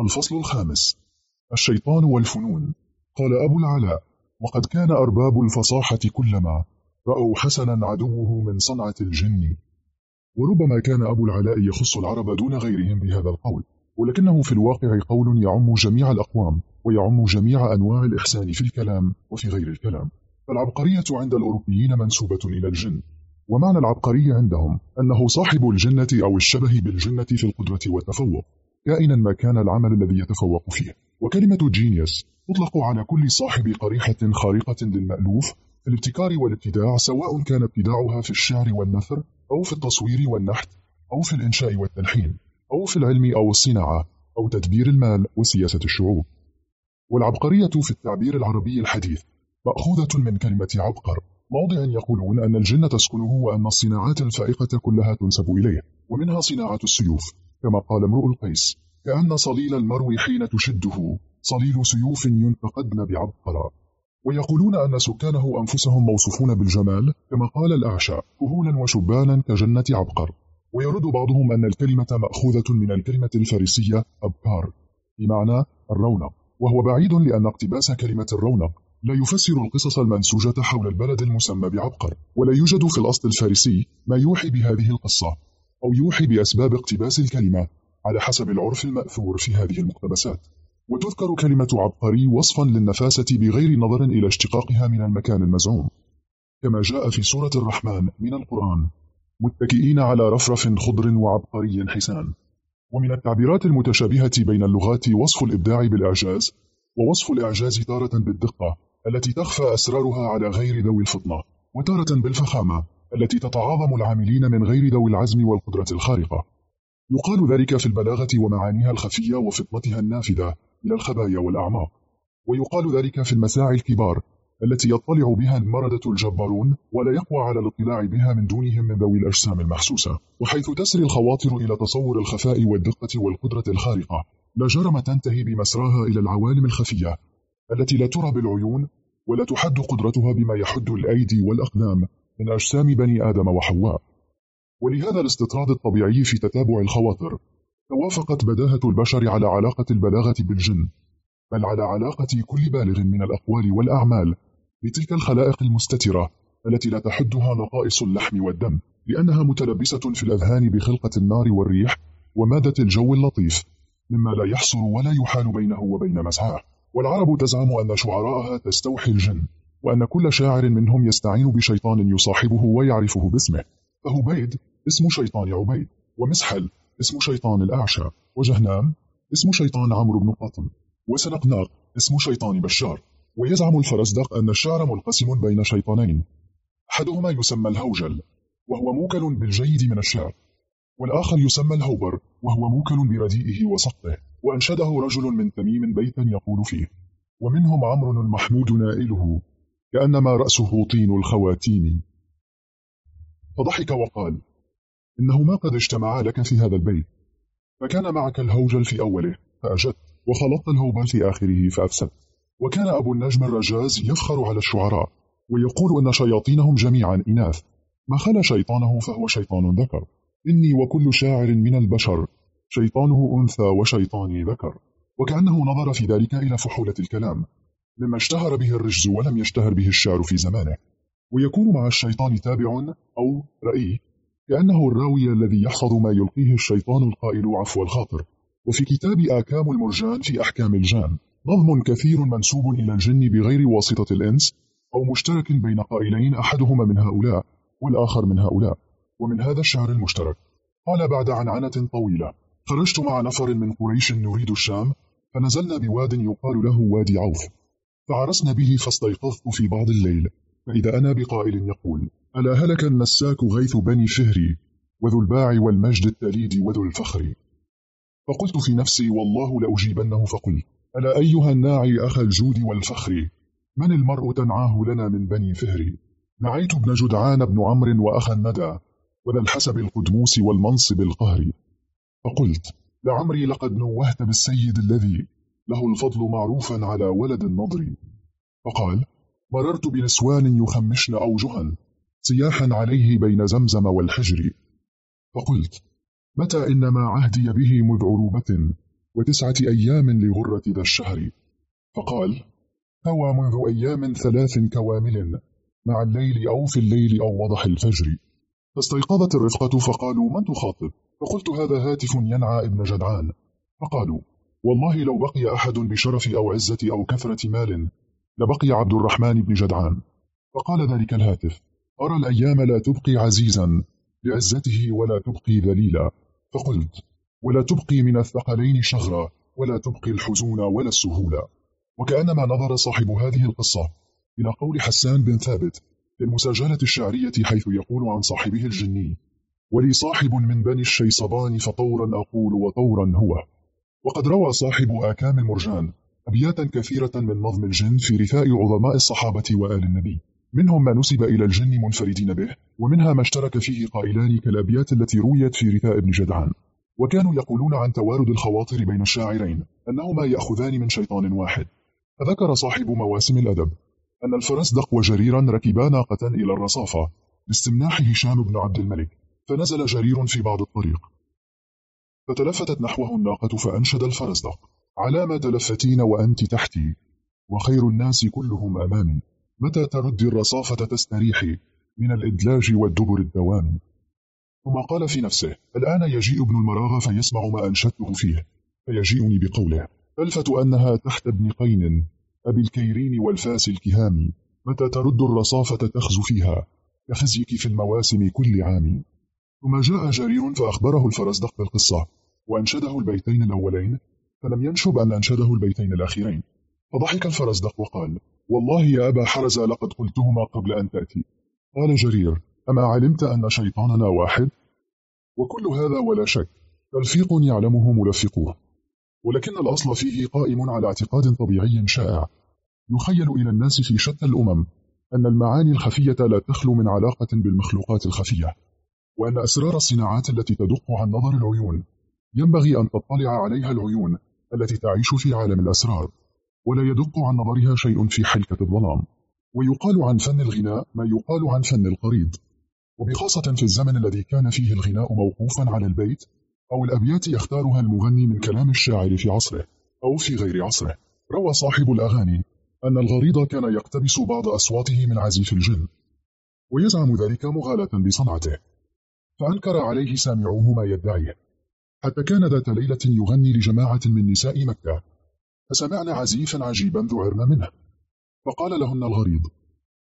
الفصل الخامس. الشيطان والفنون. قال أبو العلاء وقد كان أرباب الفصاحة كلما رأوا حسنا عدوه من صنعة الجن. وربما كان أبو العلاء يخص العرب دون غيرهم بهذا القول ولكنه في الواقع قول يعم جميع الأقوام ويعم جميع أنواع الإحسان في الكلام وفي غير الكلام. فالعبقرية عند الأوروبيين منسوبة إلى الجن. ومعنى العبقري عندهم أنه صاحب الجنة أو الشبه بالجنة في القدرة والتفوق. كائنا ما كان العمل الذي يتفوق فيه. وكلمة جينيوس تطلق على كل صاحب قريحة خارقة للمألوف في الابتكار والابتداع سواء كان ابتداعها في الشعر والنثر أو في التصوير والنحت أو في الإنشاء والتلحين أو في العلم أو الصناعة أو تدبير المال وسياسة الشعوب. والعبقرية في التعبير العربي الحديث مأخوذة من كلمة عبقر موضع يقولون أن الجن تسكنه وأن الصناعات الفائقة كلها تنسب إليه ومنها صناعة السيوف. كما قال امرؤ القيس كأن صليل المرو حين تشده صليل سيوف ينتقدن بعبقرة. ويقولون أن سكانه أنفسهم موصوفون بالجمال كما قال الأعشى كهولا وشبانا كجنة عبقر. ويرد بعضهم أن الكلمة مأخوذة من الكلمة الفارسية أبكار بمعنى الرونق. وهو بعيد لأن اقتباس كلمة الرونق لا يفسر القصص المنسوجة حول البلد المسمى بعبقر ولا يوجد في الأصل الفارسي ما يوحي بهذه القصة. أو يوحي بأسباب اقتباس الكلمة على حسب العرف المأثور في هذه المقتبسات. وتذكر كلمة عبقري وصفا للنفاسة بغير نظر إلى اشتقاقها من المكان المزعوم. كما جاء في سورة الرحمن من القرآن متكئين على رفرف خضر وعبقري حسان ومن التعبيرات المتشابهة بين اللغات وصف الإبداع بالإعجاز ووصف الإعجاز تارة بالدقة التي تخفى أسرارها على غير ذوي الفطنة وتارة بالفخامة التي تتعاظم العاملين من غير ذوي العزم والقدرة الخارقة. يقال ذلك في البلاغة ومعانيها الخفية وفطنتها النافذة إلى الخبايا والأعماق. ويقال ذلك في المساعي الكبار التي يطلع بها المردة الجبارون ولا يقوى على الاطلاع بها من دونهم من ذوي الأجسام المحسوسة وحيث تسري الخواطر إلى تصور الخفاء والدقة والقدرة الخارقة لا جرم تنتهي بمسراها إلى العوالم الخفية التي لا ترى بالعيون ولا تحد قدرتها بما يحد الأيدي والأقدام. من أجسام بني آدم وحواء. ولهذا الاستطراد الطبيعي في تتابع الخواطر توافقت بداهة البشر على علاقة البلاغة بالجن بل على علاقة كل بالغ من الأقوال والأعمال بتلك الخلائق المستترة التي لا تحدها نقائص اللحم والدم لأنها متلبسة في الأذهان بخلقة النار والريح ومادة الجو اللطيف مما لا يحصر ولا يحال بينه وبين مسعاه والعرب تزعم أن شعراءها تستوحي الجن. وأن كل شاعر منهم يستعين بشيطان يصاحبه ويعرفه باسمه. فهبيد اسم شيطان عبيد. ومسحل اسم شيطان الأعشى. وجهنام اسم شيطان عمرو بن قطن وسنقناق اسم شيطان بشار. ويزعم الفرزدق أن الشعر منقسم بين شيطانين. أحدهما يسمى الهوجل وهو موكل بالجيد من الشعر. والآخر يسمى الهوبر وهو موكل برديئه وسقطه. وأنشده رجل من تميم بيتا يقول فيه. ومنهم عمرو المحمود نائله. كأنما رأسه طين الخواتيم. فضحك وقال إنهما قد اجتمعا لك في هذا البيت. فكان معك الهوجل في أوله فأجدت وخلطت الهوبر في آخره فأفسدت وكان أبو النجم الرجاز يفخر على الشعراء ويقول أن شياطينهم جميعا إناث. ما خلا شيطانه فهو شيطان ذكر. إني وكل شاعر من البشر شيطانه أنثى وشيطاني ذكر. وكأنه نظر في ذلك إلى فحولة الكلام. مما اشتهر به الرجز ولم يشتهر به الشعر في زمانه. ويكون مع الشيطان تابع أو رأي كأنه الراوي الذي يحفظ ما يلقيه الشيطان القائل عفو الخاطر. وفي كتاب آكام المرجان في أحكام الجان نظم كثير منسوب إلى الجن بغير واسطة الإنس أو مشترك بين قائلين أحدهما من هؤلاء والآخر من هؤلاء. ومن هذا الشعر المشترك. قال بعد عنعنة طويلة خرجت مع نفر من قريش نريد الشام فنزلنا بواد يقال له وادي عوف. فعرسنا به فاستيقظت في بعض الليل فإذا أنا بقائل يقول ألا هلك المساك غيث بني شهري وذو الباع والمجد التليد وذو الفخر؟ فقلت في نفسي والله لأجيبنه. فقلت ألا أيها الناعي أخ الجود والفخر من المرء تنعاه لنا من بني فهر؟ نعيت ابن جدعان بن عمرو وأخا الندى وذا الحسب القدموس والمنصب القهر فقلت لعمري لقد نوهت بالسيد الذي له الفضل معروفا على ولد النضر. فقال مررت بنسوان يخمشن أوجها سياحا عليه بين زمزم والحجر. فقلت متى إنما عهدي به مذ عروبة وتسعة أيام لغرة ذا الشهر؟ فقال هوى منذ أيام ثلاث كوامل مع الليل أو في الليل أو وضح الفجر. فاستيقظت الرفقة فقالوا من تخاطب؟ فقلت هذا هاتف ينعى ابن جدعان. فقالوا والله لو بقي أحد بشرف أو عزة أو كثرة مال لبقي عبد الرحمن بن جدعان. فقال ذلك الهاتف أرى الأيام لا تبقي عزيزا لعزته ولا تبقي ذليلا. فقلت ولا تبقي من الثقلين شغرا ولا تبقي الحزون ولا السهولا وكأنما نظر صاحب هذه القصة إلى قول حسان بن ثابت في المساجلة الشعرية حيث يقول عن صاحبه الجني ولي صاحب من بني الشيصبان فطورا أقول وطورا هو. وقد روى صاحب آكام المرجان أبياتا كثيرة من نظم الجن في رثاء عظماء الصحابة وآل النبي. منهم ما نسب إلى الجن منفردين به ومنها ما اشترك فيه قائلان كالأبيات التي رويت في رثاء ابن جدعان. وكانوا يقولون عن توارد الخواطر بين الشاعرين أنهما يأخذان من شيطان واحد. فذكر صاحب مواسم الأدب أن الفرزدق وجريرا ركبا ناقة إلى الرصافة لاستمناح هشام بن عبد الملك فنزل جرير في بعض الطريق. فتلفتت نحوه الناقة فأنشد الفرزدق على ما تلفتين وأنت تحتي وخير الناس كلهم أمامي متى تردي الرصافة تستريحي من الإدلاج والدبر الدوام؟ ثم قال في نفسه الآن يجيء ابن المراغ فيسمع ما أنشدته فيه فيجيئني بقوله تلفت أنها تحت ابن قين أبي الكيرين والفاس الكهام. متى ترد الرصافة تخز فيها كخزيك في المواسم كل عام؟ ثم جاء جرير فأخبره الفرزدق بالقصة وأنشده البيتين الأولين فلم ينشب أن أنشده البيتين الأخيرين. فضحك الفرزدق وقال والله يا أبا حرز لقد قلتهما قبل أن تأتي. قال جرير أما علمت أن شيطاننا واحد؟ وكل هذا ولا شك تلفيق يعلمه ملفقوه. ولكن الأصل فيه قائم على اعتقاد طبيعي شائع. يخيل إلى الناس في شتى الأمم أن المعاني الخفية لا تخلو من علاقة بالمخلوقات الخفية. وأن أسرار الصناعات التي تدق عن نظر العيون. ينبغي أن تطلع عليها العيون التي تعيش في عالم الأسرار ولا يدق عن نظرها شيء في حلكة الظلام. ويقال عن فن الغناء ما يقال عن فن القريض. وبخاصة في الزمن الذي كان فيه الغناء موقوفا على البيت أو الأبيات يختارها المغني من كلام الشاعر في عصره أو في غير عصره. روى صاحب الأغاني أن الغريض كان يقتبس بعض أصواته من عزيف الجن ويزعم ذلك مغالاة بصنعته. فأنكر عليه سامعوه ما يدعيه. حتى كان ذات ليلة يغني لجماعة من نساء مكة فسمعنا عزيفا عجيبا ذعرنا منه. فقال لهن الغريض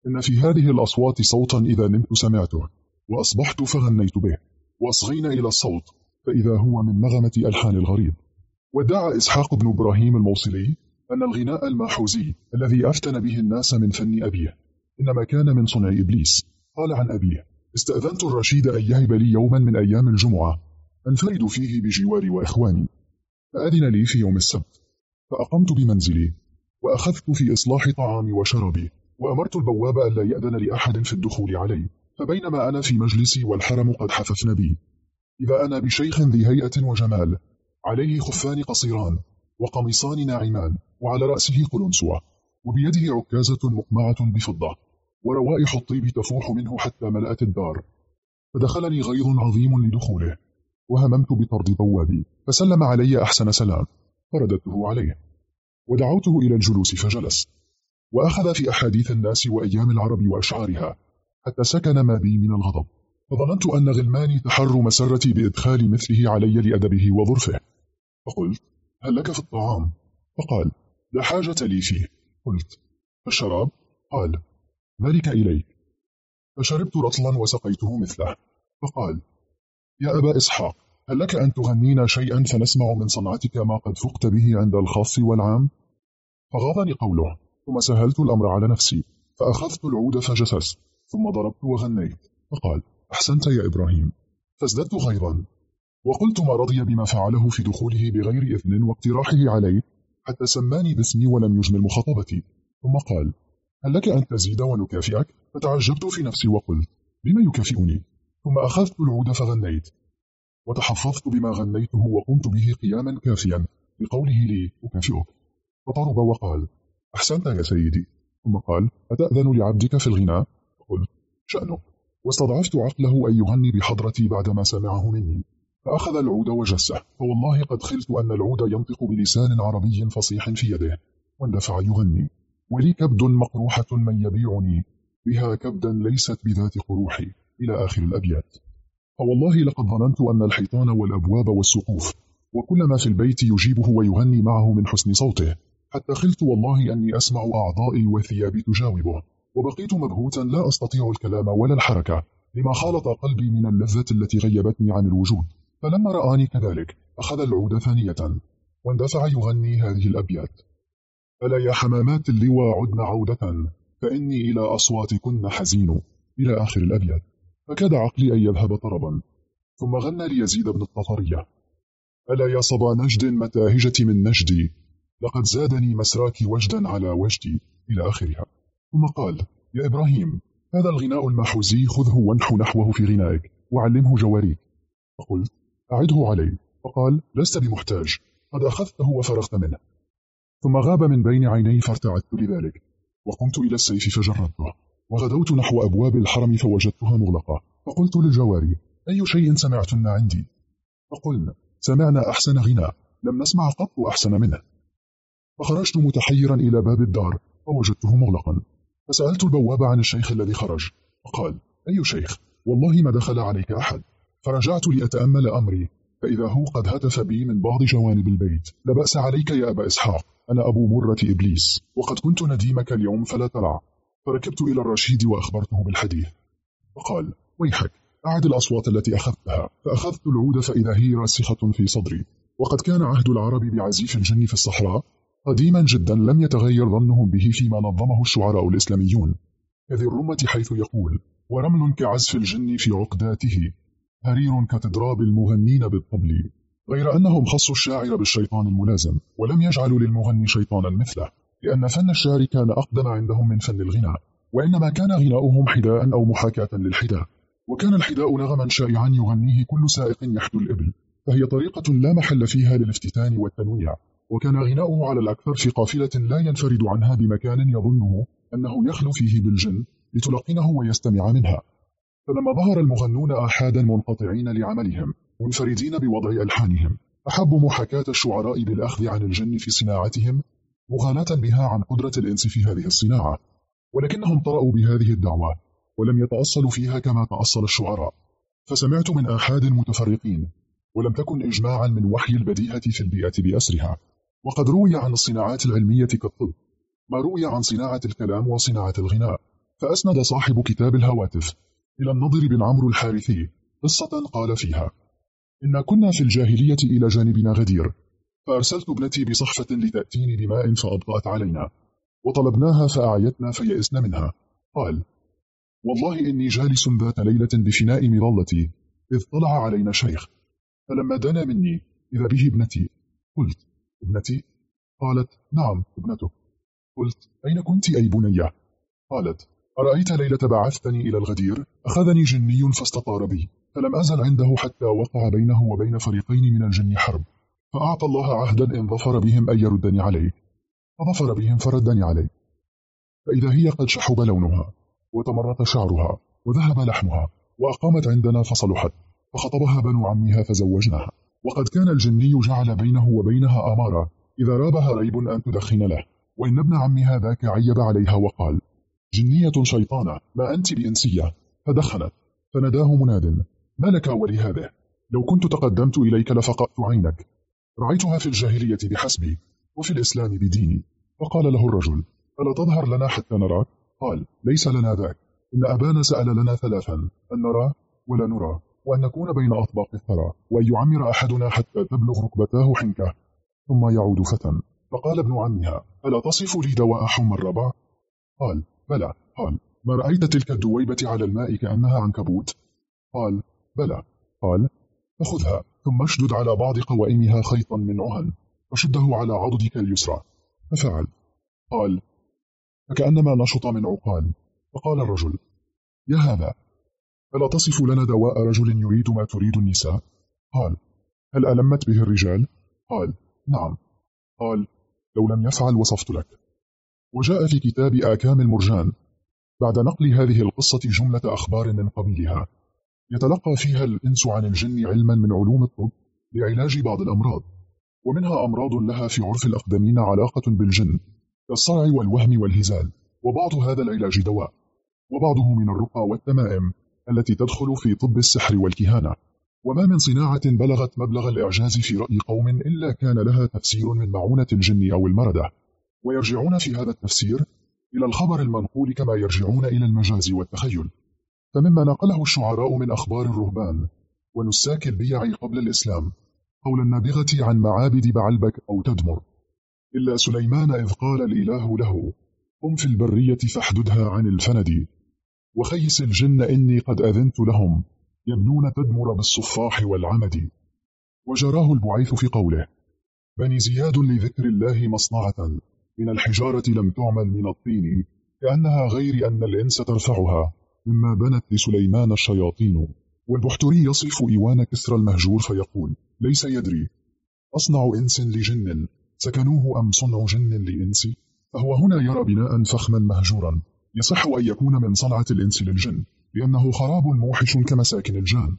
إن في هذه الأصوات صوتا إذا نمت سمعته وأصبحت فغنيت به وأصغينا إلى الصوت فإذا هو من مغمة ألحان الغريب ودعا إسحاق بن إبراهيم الموصلي أن الغناء الماحوزي الذي أفتن به الناس من فن أبيه إنما كان من صنع إبليس قال عن أبيه استأذنت الرشيد أن يهب لي يوما من أيام الجمعة أنفرد فيه بجواري وإخواني. فأذن لي في يوم السبت. فأقمت بمنزلي وأخذت في إصلاح طعامي وشرابي وأمرت البواب ألا يأذن لأحد في الدخول علي. فبينما أنا في مجلسي والحرم قد حففن بي. إذا أنا بشيخ ذي هيئة وجمال عليه خفان قصيران وقميصان ناعمان وعلى رأسه قلنسوة وبيده عكازة مقمعة بفضة. وروائح الطيب تفوح منه حتى ملأت الدار. فدخلني غيظ عظيم لدخوله وهممت بطرد بوابي فسلم علي أحسن سلام فرددته عليه. ودعوته إلى الجلوس فجلس. وأخذ في أحاديث الناس وأيام العرب وأشعارها حتى سكن ما بي من الغضب. فظننت أن غلماني تحر مسرتي بإدخال مثله علي لأدبه وظرفه. فقلت هل لك في الطعام؟ فقال لا حاجة لي فيه. قلت الشراب؟ قال ذلك إليك. فشربت رطلا وسقيته مثله. فقال يا أبا إسحاق هل لك أن تغنينا شيئا فنسمع من صنعتك ما قد فقت به عند الخاص والعام؟ فغاضني قوله ثم سهلت الأمر على نفسي فأخذت العود فجسست ثم ضربت وغنيت. فقال أحسنت يا إبراهيم. فازددت غيظا وقلت ما رضي بما فعله في دخوله بغير إذن واقتراحه علي حتى سماني باسمي ولم يجمل مخاطبتي. ثم قال هل لك أن تزيد ونكافئك؟ فتعجبت في نفسي وقلت بما يكافئني؟ ثم أخذت العود فغنيت وتحفظت بما غنيته وقمت به قياما كافيا بقوله لي أكافئك فطرب وقال أحسنت يا سيدي ثم قال أتأذن لعبدك في الغناء؟ قلت شأنه واستضعفت عقله أن يغني بحضرتي بعدما سمعه مني فأخذ العود وجسه فوالله قد خلت أن العود ينطق بلسان عربي فصيح في يده واندفع يغني ولي كبد مقروحة من يبيعني. بها كبدا ليست بذات قروحي إلى آخر الأبيات. فوالله لقد ظننت أن الحيطان والأبواب والسقوف وكل ما في البيت يجيبه ويغني معه من حسن صوته. حتى خلت والله أني أسمع أعضائي وثيابي تجاوبه. وبقيت مبهوتا لا أستطيع الكلام ولا الحركة لما خالط قلبي من اللذة التي غيبتني عن الوجود. فلما رآني كذلك أخذ العود ثانية. واندفع يغني هذه الأبيات. ألا يا حمامات اللوى عدن عودة فإني إلى أصواتكن حزين إلى آخر الأبيات. فكاد عقلي أن يذهب طربا. ثم غنى ليزيد بن الطفرية. ألا يا صبا نجد متى هجت من نجدي. لقد زادني مسراك وجدا على وجدي إلى آخرها. ثم قال يا إبراهيم هذا الغناء المحوزي خذه وانحو نحوه في غنائك وعلمه جواريك. فقلت أعده علي. فقال لست بمحتاج قد أخذته وفرغت منه. ثم غاب من بين عيني فارتعدت لذلك وقمت إلى السيف فجردته وغدوت نحو أبواب الحرم فوجدتها مغلقة فقلت للجواري أي شيء سمعتن عندي؟ فقلن سمعنا أحسن غناء لم نسمع قط أحسن منه. فخرجت متحيرا إلى باب الدار فوجدته مغلقا فسألت البواب عن الشيخ الذي خرج فقال أي شيخ والله ما دخل عليك أحد. فرجعت لأتأمل أمري فإذا هو قد هتف بي من بعض جوانب البيت. لا بأس عليك يا أبا إسحاق. أنا أبو مرة إبليس. وقد كنت نديمك اليوم فلا تلع فركبت إلى الرشيد وأخبرته بالحديث. فقال ويحك. أعد الأصوات التي أخذتها. فأخذت العود فإذا هي راسخة في صدري. وقد كان عهد العرب بعزيف الجن في الصحراء. قديما جدا لم يتغير ظنهم به فيما نظمه الشعراء الإسلاميون. كذي الرمة حيث يقول ورمل كعزف الجن في عقداته. هرير كتضراب المغنين بالطبل. غير أنهم خصوا الشاعر بالشيطان الملازم ولم يجعلوا للمغني شيطانا مثله لأن فن الشعر كان أقدم عندهم من فن الغناء وإنما كان غناؤهم حداء أو محاكاة للحداء. وكان الحداء نغما شائعا يغنيه كل سائق يحدو الإبل. فهي طريقة لا محل فيها للافتتان والتنويع. وكان غناؤه على الأكثر في قافلة لا ينفرد عنها بمكان يظنه أنه يخلو فيه بالجن لتلقنه ويستمع منها. فلما ظهر المغنون آحادا منقطعين لعملهم منفردين بوضع ألحانهم أحبوا محاكاة الشعراء بالأخذ عن الجن في صناعتهم مغالاة بها عن قدرة الإنس في هذه الصناعة. ولكنهم طرأوا بهذه الدعوة ولم يتأصلوا فيها كما تأصل الشعراء. فسمعت من آحاد متفرقين ولم تكن إجماعا من وحي البديهة في البيئة بأسرها. وقد روي عن الصناعات العلمية كالطب ما روي عن صناعة الكلام وصناعة الغناء. فأسند صاحب كتاب الهواتف إلى النضر بن عمرو الحارثي قصة قال فيها إن كنا في الجاهلية إلى جانبنا غدير فأرسلت ابنتي بصحفة لتأتيني بماء فأبطأت علينا وطلبناها فأعيتنا فيئسنا منها. قال والله إني جالس ذات ليلة بفناء مظلتي إذ طلع علينا شيخ فلما دنا مني إذا به ابنتي. قلت ابنتي؟ قالت نعم ابنته قلت أين كنت أي بنية قالت أرأيت ليلة بعثتني إلى الغدير؟ أخذني جني فاستطار بي فلم أزل عنده حتى وقع بينه وبين فريقين من الجن حرب فأعطى الله عهدا إن ظفر بهم أن يردني عليه فظفر بهم فردني عليه. فإذا هي قد شحب لونها وتمرط شعرها وذهب لحمها وأقامت عندنا فصلحت فخطبها بنو عمها فزوجناها. وقد كان الجني جعل بينه وبينها أمارة إذا رابها ريب أن تدخن له وإن ابن عمها ذاك عيب عليها وقال جنية شيطانة ما أنت بإنسية فدخنت فنداه مناد. ما لك ولهذا لو كنت تقدمت إليك لفقأت عينك. رأيتها في الجاهلية بحسبي وفي الإسلام بديني. فقال له الرجل ألا تظهر لنا حتى نراك؟ قال ليس لنا ذاك. إن أبانا سأل لنا ثلاثا أن نرى ولا نرى وأن نكون بين أطباق الثرى وأن يعمر أحدنا حتى تبلغ ركبتاه حنكة ثم يعود فتى. فقال ابن عمها ألا تصف لي دواء حمى الربع قال بلى. قال ما رأيت تلك الدويبة على الماء كأنها عنكبوت. قال بلى. قال فخذها ثم أشدد على بعض قوائمها خيطا من عهن وشده على عضدك اليسرى. ففعل قال فكأنما نشط من عقال. فقال الرجل يا هذا ألا تصف لنا دواء رجل يريد ما تريد النساء؟ قال هل ألمت به الرجال؟ قال نعم. قال لو لم يفعل وصفت لك. وجاء في كتاب آكام المرجان. بعد نقل هذه القصة جملة أخبار من قبيلها. يتلقى فيها الإنس عن الجن علما من علوم الطب لعلاج بعض الأمراض. ومنها أمراض لها في عرف الأقدمين علاقة بالجن كالصرع والوهم والهزال وبعض هذا العلاج دواء. وبعضه من الرقى والتمائم التي تدخل في طب السحر والكهانة. وما من صناعة بلغت مبلغ الإعجاز في رأي قوم إلا كان لها تفسير من معونة الجن أو المردة. ويرجعون في هذا التفسير إلى الخبر المنقول كما يرجعون إلى المجاز والتخيل. فمما نقله الشعراء من أخبار الرهبان ونساك البيع قبل الإسلام قول النابغة عن معابد بعلبك أو تدمر. إلا سليمان إذ قال الإله له قم في البرية فاحددها عن الفند. وخيس الجن إني قد أذنت لهم يبنون تدمر بالصفاح والعمد. وجراه البعيث في قوله بني زياد لذكر الله مصنعة. من الحجارة لم تعمل من الطين كأنها غير أن الإنس ترفعها مما بنت لسليمان الشياطين. والبحتري يصف إيوان كسرى المهجور فيقول ليس يدري. أصنع إنس لجن سكنوه أم صنع جن لإنس؟ فهو هنا يرى بناء فخما مهجورا. يصح أن يكون من صنعة الإنس للجن لأنه خراب موحش كمساكن الجان.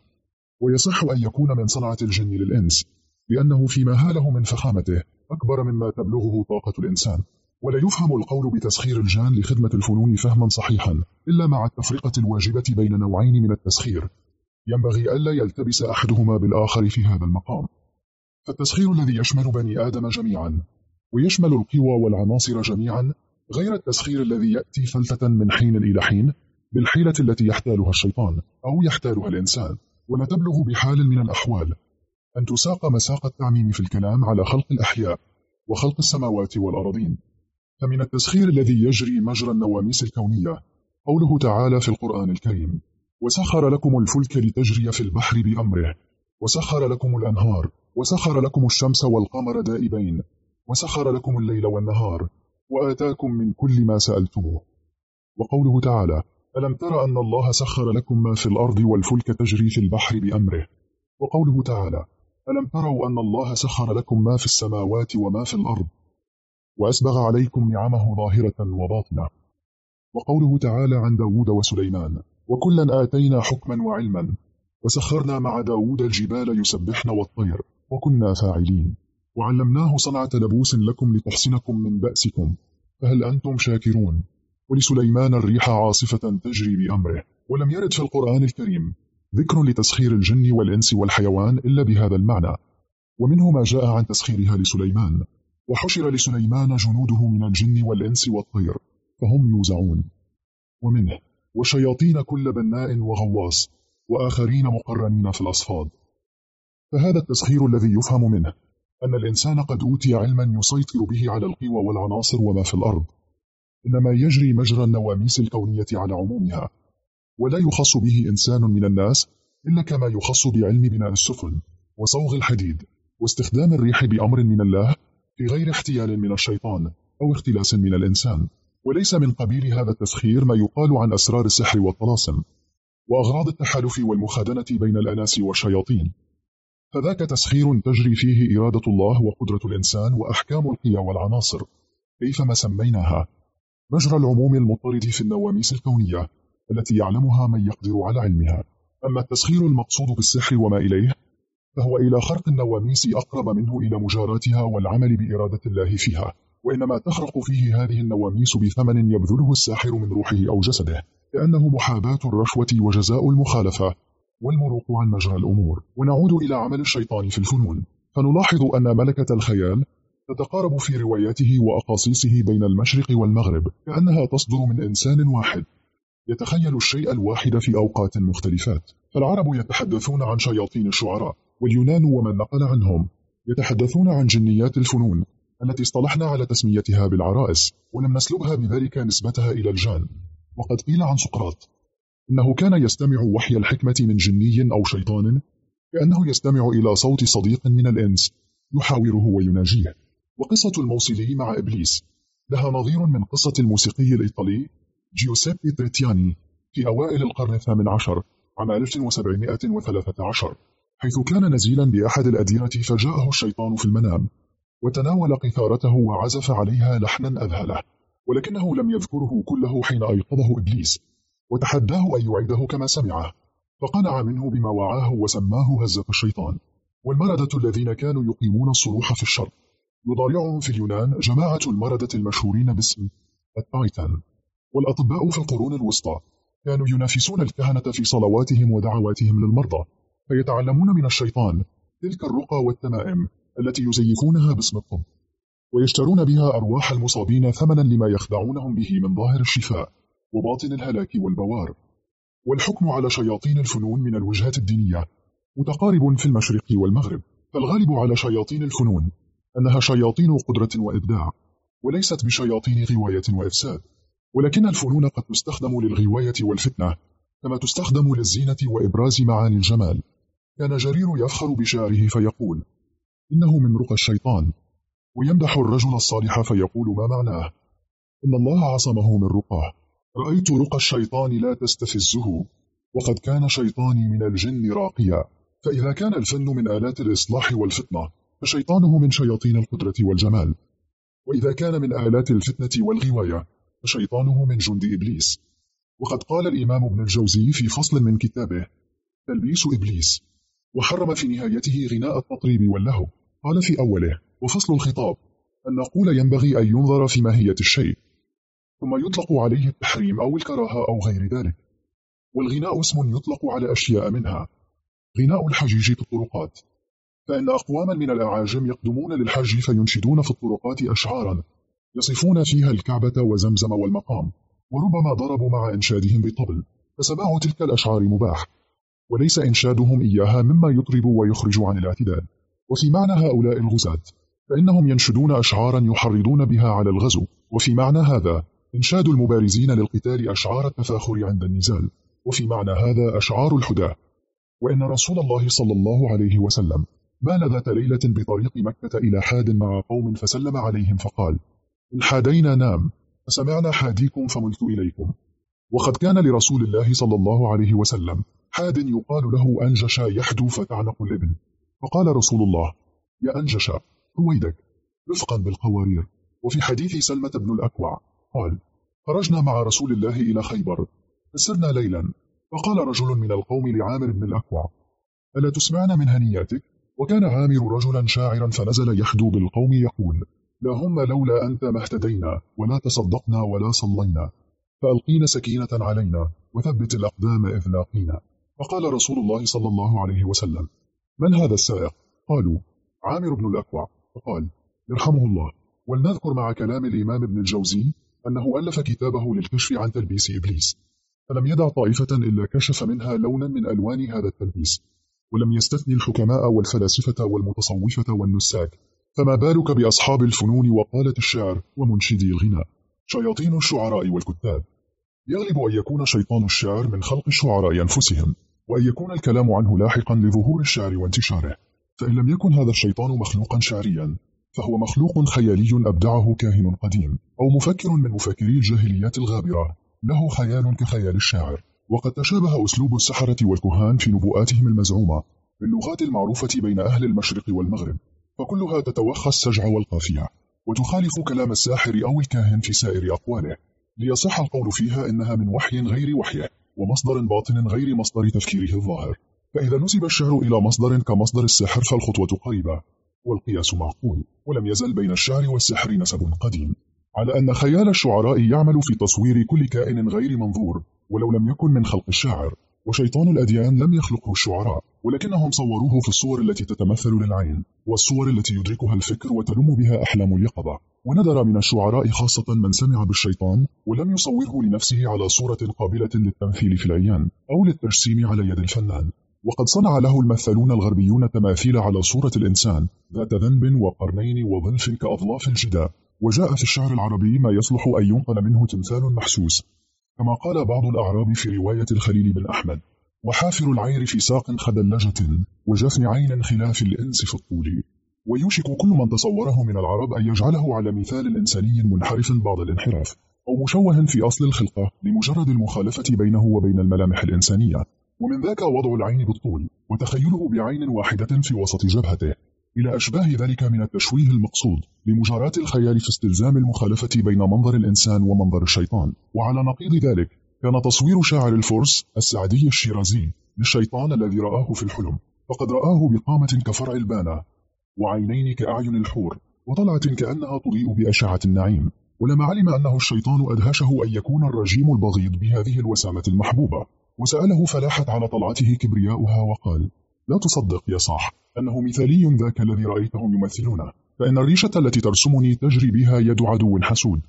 ويصح أن يكون من صنعة الجن للإنس. لأنه في مهاله من فخامته أكبر مما تبلغه طاقة الإنسان. ولا يفهم القول بتسخير الجان لخدمة الفنون فهما صحيحا إلا مع التفرقة الواجبة بين نوعين من التسخير. ينبغي ألا يلتبس أحدهما بالآخر في هذا المقام. فالتسخير الذي يشمل بني آدم جميعا ويشمل القوى والعناصر جميعا غير التسخير الذي يأتي فلتة من حين إلى حين بالحيلة التي يحتالها الشيطان أو يحتالها الإنسان ولا تبلغ بحال من الأحوال. أن تساق مساق التعميم في الكلام على خلق الأحياء وخلق السماوات والأرضين فمن التسخير الذي يجري مجرى النواميس الكونية قوله تعالى في القرآن الكريم وسخر لكم الفلك لتجري في البحر بأمره وسخر لكم الأنهار وسخر لكم الشمس والقمر دائبين وسخر لكم الليل والنهار وآتاكم من كل ما سألتموه. وقوله تعالى ألم تر أن الله سخر لكم ما في الأرض والفلك تجري في البحر بأمره؟ وقوله تعالى ألم تروا أن الله سخر لكم ما في السماوات وما في الأرض وأسبغ عليكم نعمه ظاهرة وباطنة؟ وقوله تعالى عن داود وسليمان وكلا آتينا حكما وعلما وسخرنا مع داود الجبال يسبحن والطير وكنا فاعلين. وعلمناه صنعة لبوس لكم لتحسنكم من بأسكم فهل أنتم شاكرون؟ ولسليمان الريح عاصفة تجري بأمره ولم يرد في القرآن الكريم ذكر لتسخير الجن والإنس والحيوان إلا بهذا المعنى. ومنه ما جاء عن تسخيرها لسليمان. وحشر لسليمان جنوده من الجن والإنس والطير فهم يوزعون. ومنه وشياطين كل بناء وغواص وآخرين مقرنين في الأصفاد. فهذا التسخير الذي يفهم منه أن الإنسان قد أوتي علما يسيطر به على القوى والعناصر وما في الأرض. إنما يجري مجرى النواميس الكونية على عمومها. ولا يخص به إنسان من الناس إلا كما يخص بعلم بناء السفن وصوغ الحديد واستخدام الريح بأمر من الله في غير احتيال من الشيطان أو اختلاس من الإنسان. وليس من قبيل هذا التسخير ما يقال عن أسرار السحر والطلاسم وأغراض التحالف والمخادنة بين الأناس والشياطين. فذاك تسخير تجري فيه إرادة الله وقدرة الإنسان وأحكام القيا والعناصر. كيفما سميناها؟ مجرى العموم المضطرد في النواميس الكونية. التي يعلمها من يقدر على علمها. أما التسخير المقصود بالسحر وما إليه فهو إلى خرق النواميس أقرب منه إلى مجاراتها والعمل بإرادة الله فيها. وإنما تخرق فيه هذه النواميس بثمن يبذله الساحر من روحه أو جسده لأنه محاباة الرشوة وجزاء المخالفة والمروق عن مجرى الأمور. ونعود إلى عمل الشيطان في الفنون. فنلاحظ أن ملكة الخيال تتقارب في رواياته وأقاصيصه بين المشرق والمغرب كأنها تصدر من إنسان واحد. يتخيل الشيء الواحد في أوقات مختلفات. فالعرب يتحدثون عن شياطين الشعراء واليونان ومن نقل عنهم. يتحدثون عن جنيات الفنون التي اصطلحنا على تسميتها بالعرائس ولم نسلبها بذلك نسبتها إلى الجان. وقد قيل عن سقراط إنه كان يستمع وحي الحكمة من جني أو شيطان كأنه يستمع إلى صوت صديق من الإنس يحاوره ويناجيه. وقصة الموصلي مع إبليس لها نظير من قصة الموسيقي الإيطالي جيوسيبي تريتياني في أوائل القرن الثامن عشر عام 1713 حيث كان نزيلا بأحد الأديرة فجاءه الشيطان في المنام وتناول قيثارته وعزف عليها لحنا أذهله ولكنه لم يذكره كله حين أيقظه إبليس وتحداه أن يعيده كما سمعه فقنع منه بما وعاه وسماه هزة الشيطان. والمردة الذين كانوا يقيمون الصروح في الشرق يضارعهم في اليونان جماعة المردة المشهورين باسم التايتان. والأطباء في القرون الوسطى كانوا ينافسون الكهنة في صلواتهم ودعواتهم للمرضى فيتعلمون من الشيطان تلك الرقى والتمائم التي يزيفونها باسم الطب ويشترون بها أرواح المصابين ثمنا لما يخدعونهم به من ظاهر الشفاء وباطن الهلاك والبوار. والحكم على شياطين الفنون من الوجهات الدينية متقارب في المشرق والمغرب فالغالب على شياطين الفنون أنها شياطين قدرة وإبداع وليست بشياطين غواية وإفساد. ولكن الفنون قد تستخدم للغواية والفتنة كما تستخدم للزينة وإبراز معاني الجمال. كان جرير يفخر بشعره فيقول إنه من رقى الشيطان. ويمدح الرجل الصالح فيقول ما معناه؟ إن الله عصمه من رقاه. رأيت رقى الشيطان لا تستفزه وقد كان شيطاني من الجن راقيا. فإذا كان الفن من آلات الإصلاح والفتنة فشيطانه من شياطين القدرة والجمال. وإذا كان من آلات الفتنة والغواية فشيطانه من جند إبليس. وقد قال الإمام ابن الجوزي في فصل من كتابه تلبيس إبليس وحرم في نهايته غناء التطريب واللهو. قال في أوله وفصل الخطاب أن نقول ينبغي أن ينظر في ماهية الشيء ثم يطلق عليه التحريم أو الكراهة أو غير ذلك. والغناء اسم يطلق على أشياء منها غناء الحجيج في الطرقات. فإن أقواما من الأعاجم يقدمون للحج فينشدون في الطرقات أشعارا. يصفون فيها الكعبة وزمزم والمقام وربما ضربوا مع إنشادهم بطبل فسماع تلك الأشعار مباح وليس إنشادهم إياها مما يطرب ويخرج عن الاعتدال. وفي معنى هؤلاء الغزاة فإنهم ينشدون أشعارا يحرضون بها على الغزو وفي معنى هذا إنشاد المبارزين للقتال أشعار التفاخر عند النزال وفي معنى هذا أشعار الحدى وإن رسول الله صلى الله عليه وسلم مال ذات ليلة بطريق مكة إلى حاد مع قوم فسلم عليهم فقال حادينا نام. فسمعنا حاديكم فملت إليكم. وقد كان لرسول الله صلى الله عليه وسلم حاد يقال له أنجش يحدو فتعنق الإبل فقال رسول الله يا أنجش رويدك. رفقا بالقوارير. وفي حديث سلمة بن الأكوع قال خرجنا مع رسول الله إلى خيبر. فسرنا ليلا. فقال رجل من القوم لعامر بن الأكوع ألا تسمعنا من هنياتك؟ وكان عامر رجلا شاعرا فنزل يحدو بالقوم يقول اللهم لولا أنت ما اهتدينا ولا تصدقنا ولا صلينا. فألقينا سكينة علينا وثبت الأقدام إذ لاقينا. فقال رسول الله صلى الله عليه وسلم من هذا السائق؟ قالوا عامر بن الأكوع. فقال يرحمه الله ولنذكر مع كلام الإمام ابن الجوزي أنه ألف كتابه للكشف عن تلبيس إبليس. فلم يدع طائفة إلا كشف منها لونا من ألوان هذا التلبيس. ولم يستثني الحكماء والفلاسفة والمتصوفة والنساك فما بالك بأصحاب الفنون وقالة الشعر ومنشدي الغناء؟ شياطين الشعراء والكتاب. يغلب أن يكون شيطان الشعر من خلق الشعراء أنفسهم وأن يكون الكلام عنه لاحقا لظهور الشعر وانتشاره. فإن لم يكن هذا الشيطان مخلوقا شعريا فهو مخلوق خيالي أبدعه كاهن قديم أو مفكر من مفكري الجاهليات الغابرة. له خيال كخيال الشاعر وقد تشابه أسلوب السحرة والكهان في نبوءاتهم المزعومة باللغات المعروفة بين أهل المشرق والمغرب. فكلها تتوخى السجع والقافية. وتخالف كلام الساحر أو الكاهن في سائر أقواله. ليصح القول فيها إنها من وحي غير وحيه ومصدر باطن غير مصدر تفكيره الظاهر. فإذا نسب الشعر إلى مصدر كمصدر السحر فالخطوة قريبة. والقياس معقول. ولم يزل بين الشعر والسحر نسب قديم. على أن خيال الشعراء يعمل في تصوير كل كائن غير منظور ولو لم يكن من خلق الشاعر وشيطان الأديان لم يخلقه الشعراء. ولكنهم صوروه في الصور التي تتمثل للعين والصور التي يدركها الفكر وتلم بها أحلام اليقظة. وندر من الشعراء خاصة من سمع بالشيطان ولم يصوره لنفسه على صورة قابلة للتمثيل في العيان أو للتجسيم على يد الفنان. وقد صنع له المثلون الغربيون تماثيل على صورة الإنسان ذات ذنب وقرنين وظلف كأظلاف الجداء وجاء في الشعر العربي ما يصلح أن ينقل منه تمثال محسوس. كما قال بعض الأعراب في رواية الخليل بن أحمد وحافر العير في ساق خدلجة وجفن عين خلاف الإنس في الطول. ويوشك كل من تصوره من العرب أن يجعله على مثال إنساني منحرف بعض الانحراف أو مشوه في أصل الخلقة لمجرد المخالفة بينه وبين الملامح الإنسانية. ومن ذاك وضع العين بالطول وتخيله بعين واحدة في وسط جبهته. إلى أشباه ذلك من التشويه المقصود لمجاراة الخيال في استلزام المخالفة بين منظر الإنسان ومنظر الشيطان. وعلى نقيض ذلك كان تصوير شاعر الفرس السعدي الشيرازي للشيطان الذي رآه في الحلم فقد رآه بقامة كفرع البانة وعينين كأعين الحور وطلعة كأنها تضيء بأشعة النعيم ولما علم أنه الشيطان أدهشه أن يكون الرجيم البغيض بهذه الوسامة المحبوبة. وسأله فلاحت على طلعته كبرياؤها وقال لا تصدق يا صاح أنه مثالي ذاك الذي رأيتهم يمثلونه فإن الريشة التي ترسمني تجري بها يد عدو حسود.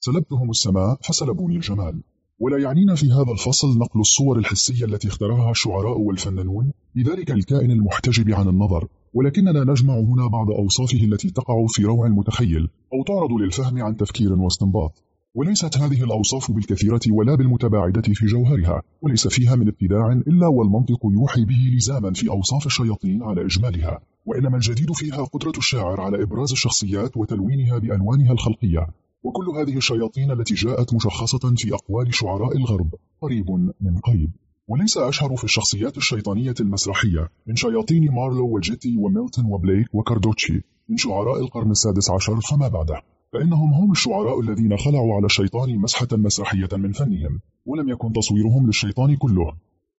سلبتهم السماء فسلبوني الجمال. ولا يعنينا في هذا الفصل نقل الصور الحسية التي اخترعها الشعراء والفنانون؟ لذلك الكائن المحتجب عن النظر. ولكننا نجمع هنا بعض أوصافه التي تقع في روع المتخيل أو تعرض للفهم عن تفكير واستنباط. وليست هذه الأوصاف بالكثيرة ولا بالمتباعدة في جوهرها. وليس فيها من ابتداع إلا والمنطق يوحي به لزاما في أوصاف الشياطين على إجمالها. وإنما الجديد فيها قدرة الشاعر على إبراز الشخصيات وتلوينها بألوانها الخلقية. وكل هذه الشياطين التي جاءت مشخصة في أقوال شعراء الغرب. قريب من قريب. وليس أشهر في الشخصيات الشيطانية المسرحية من شياطين مارلو وجيتي وميلتون وبليك وكاردوتشي من شعراء القرن السادس عشر فما بعده. فإنهم هم الشعراء الذين خلعوا على الشيطان مسحة مسرحية من فنهم ولم يكن تصويرهم للشيطان كله.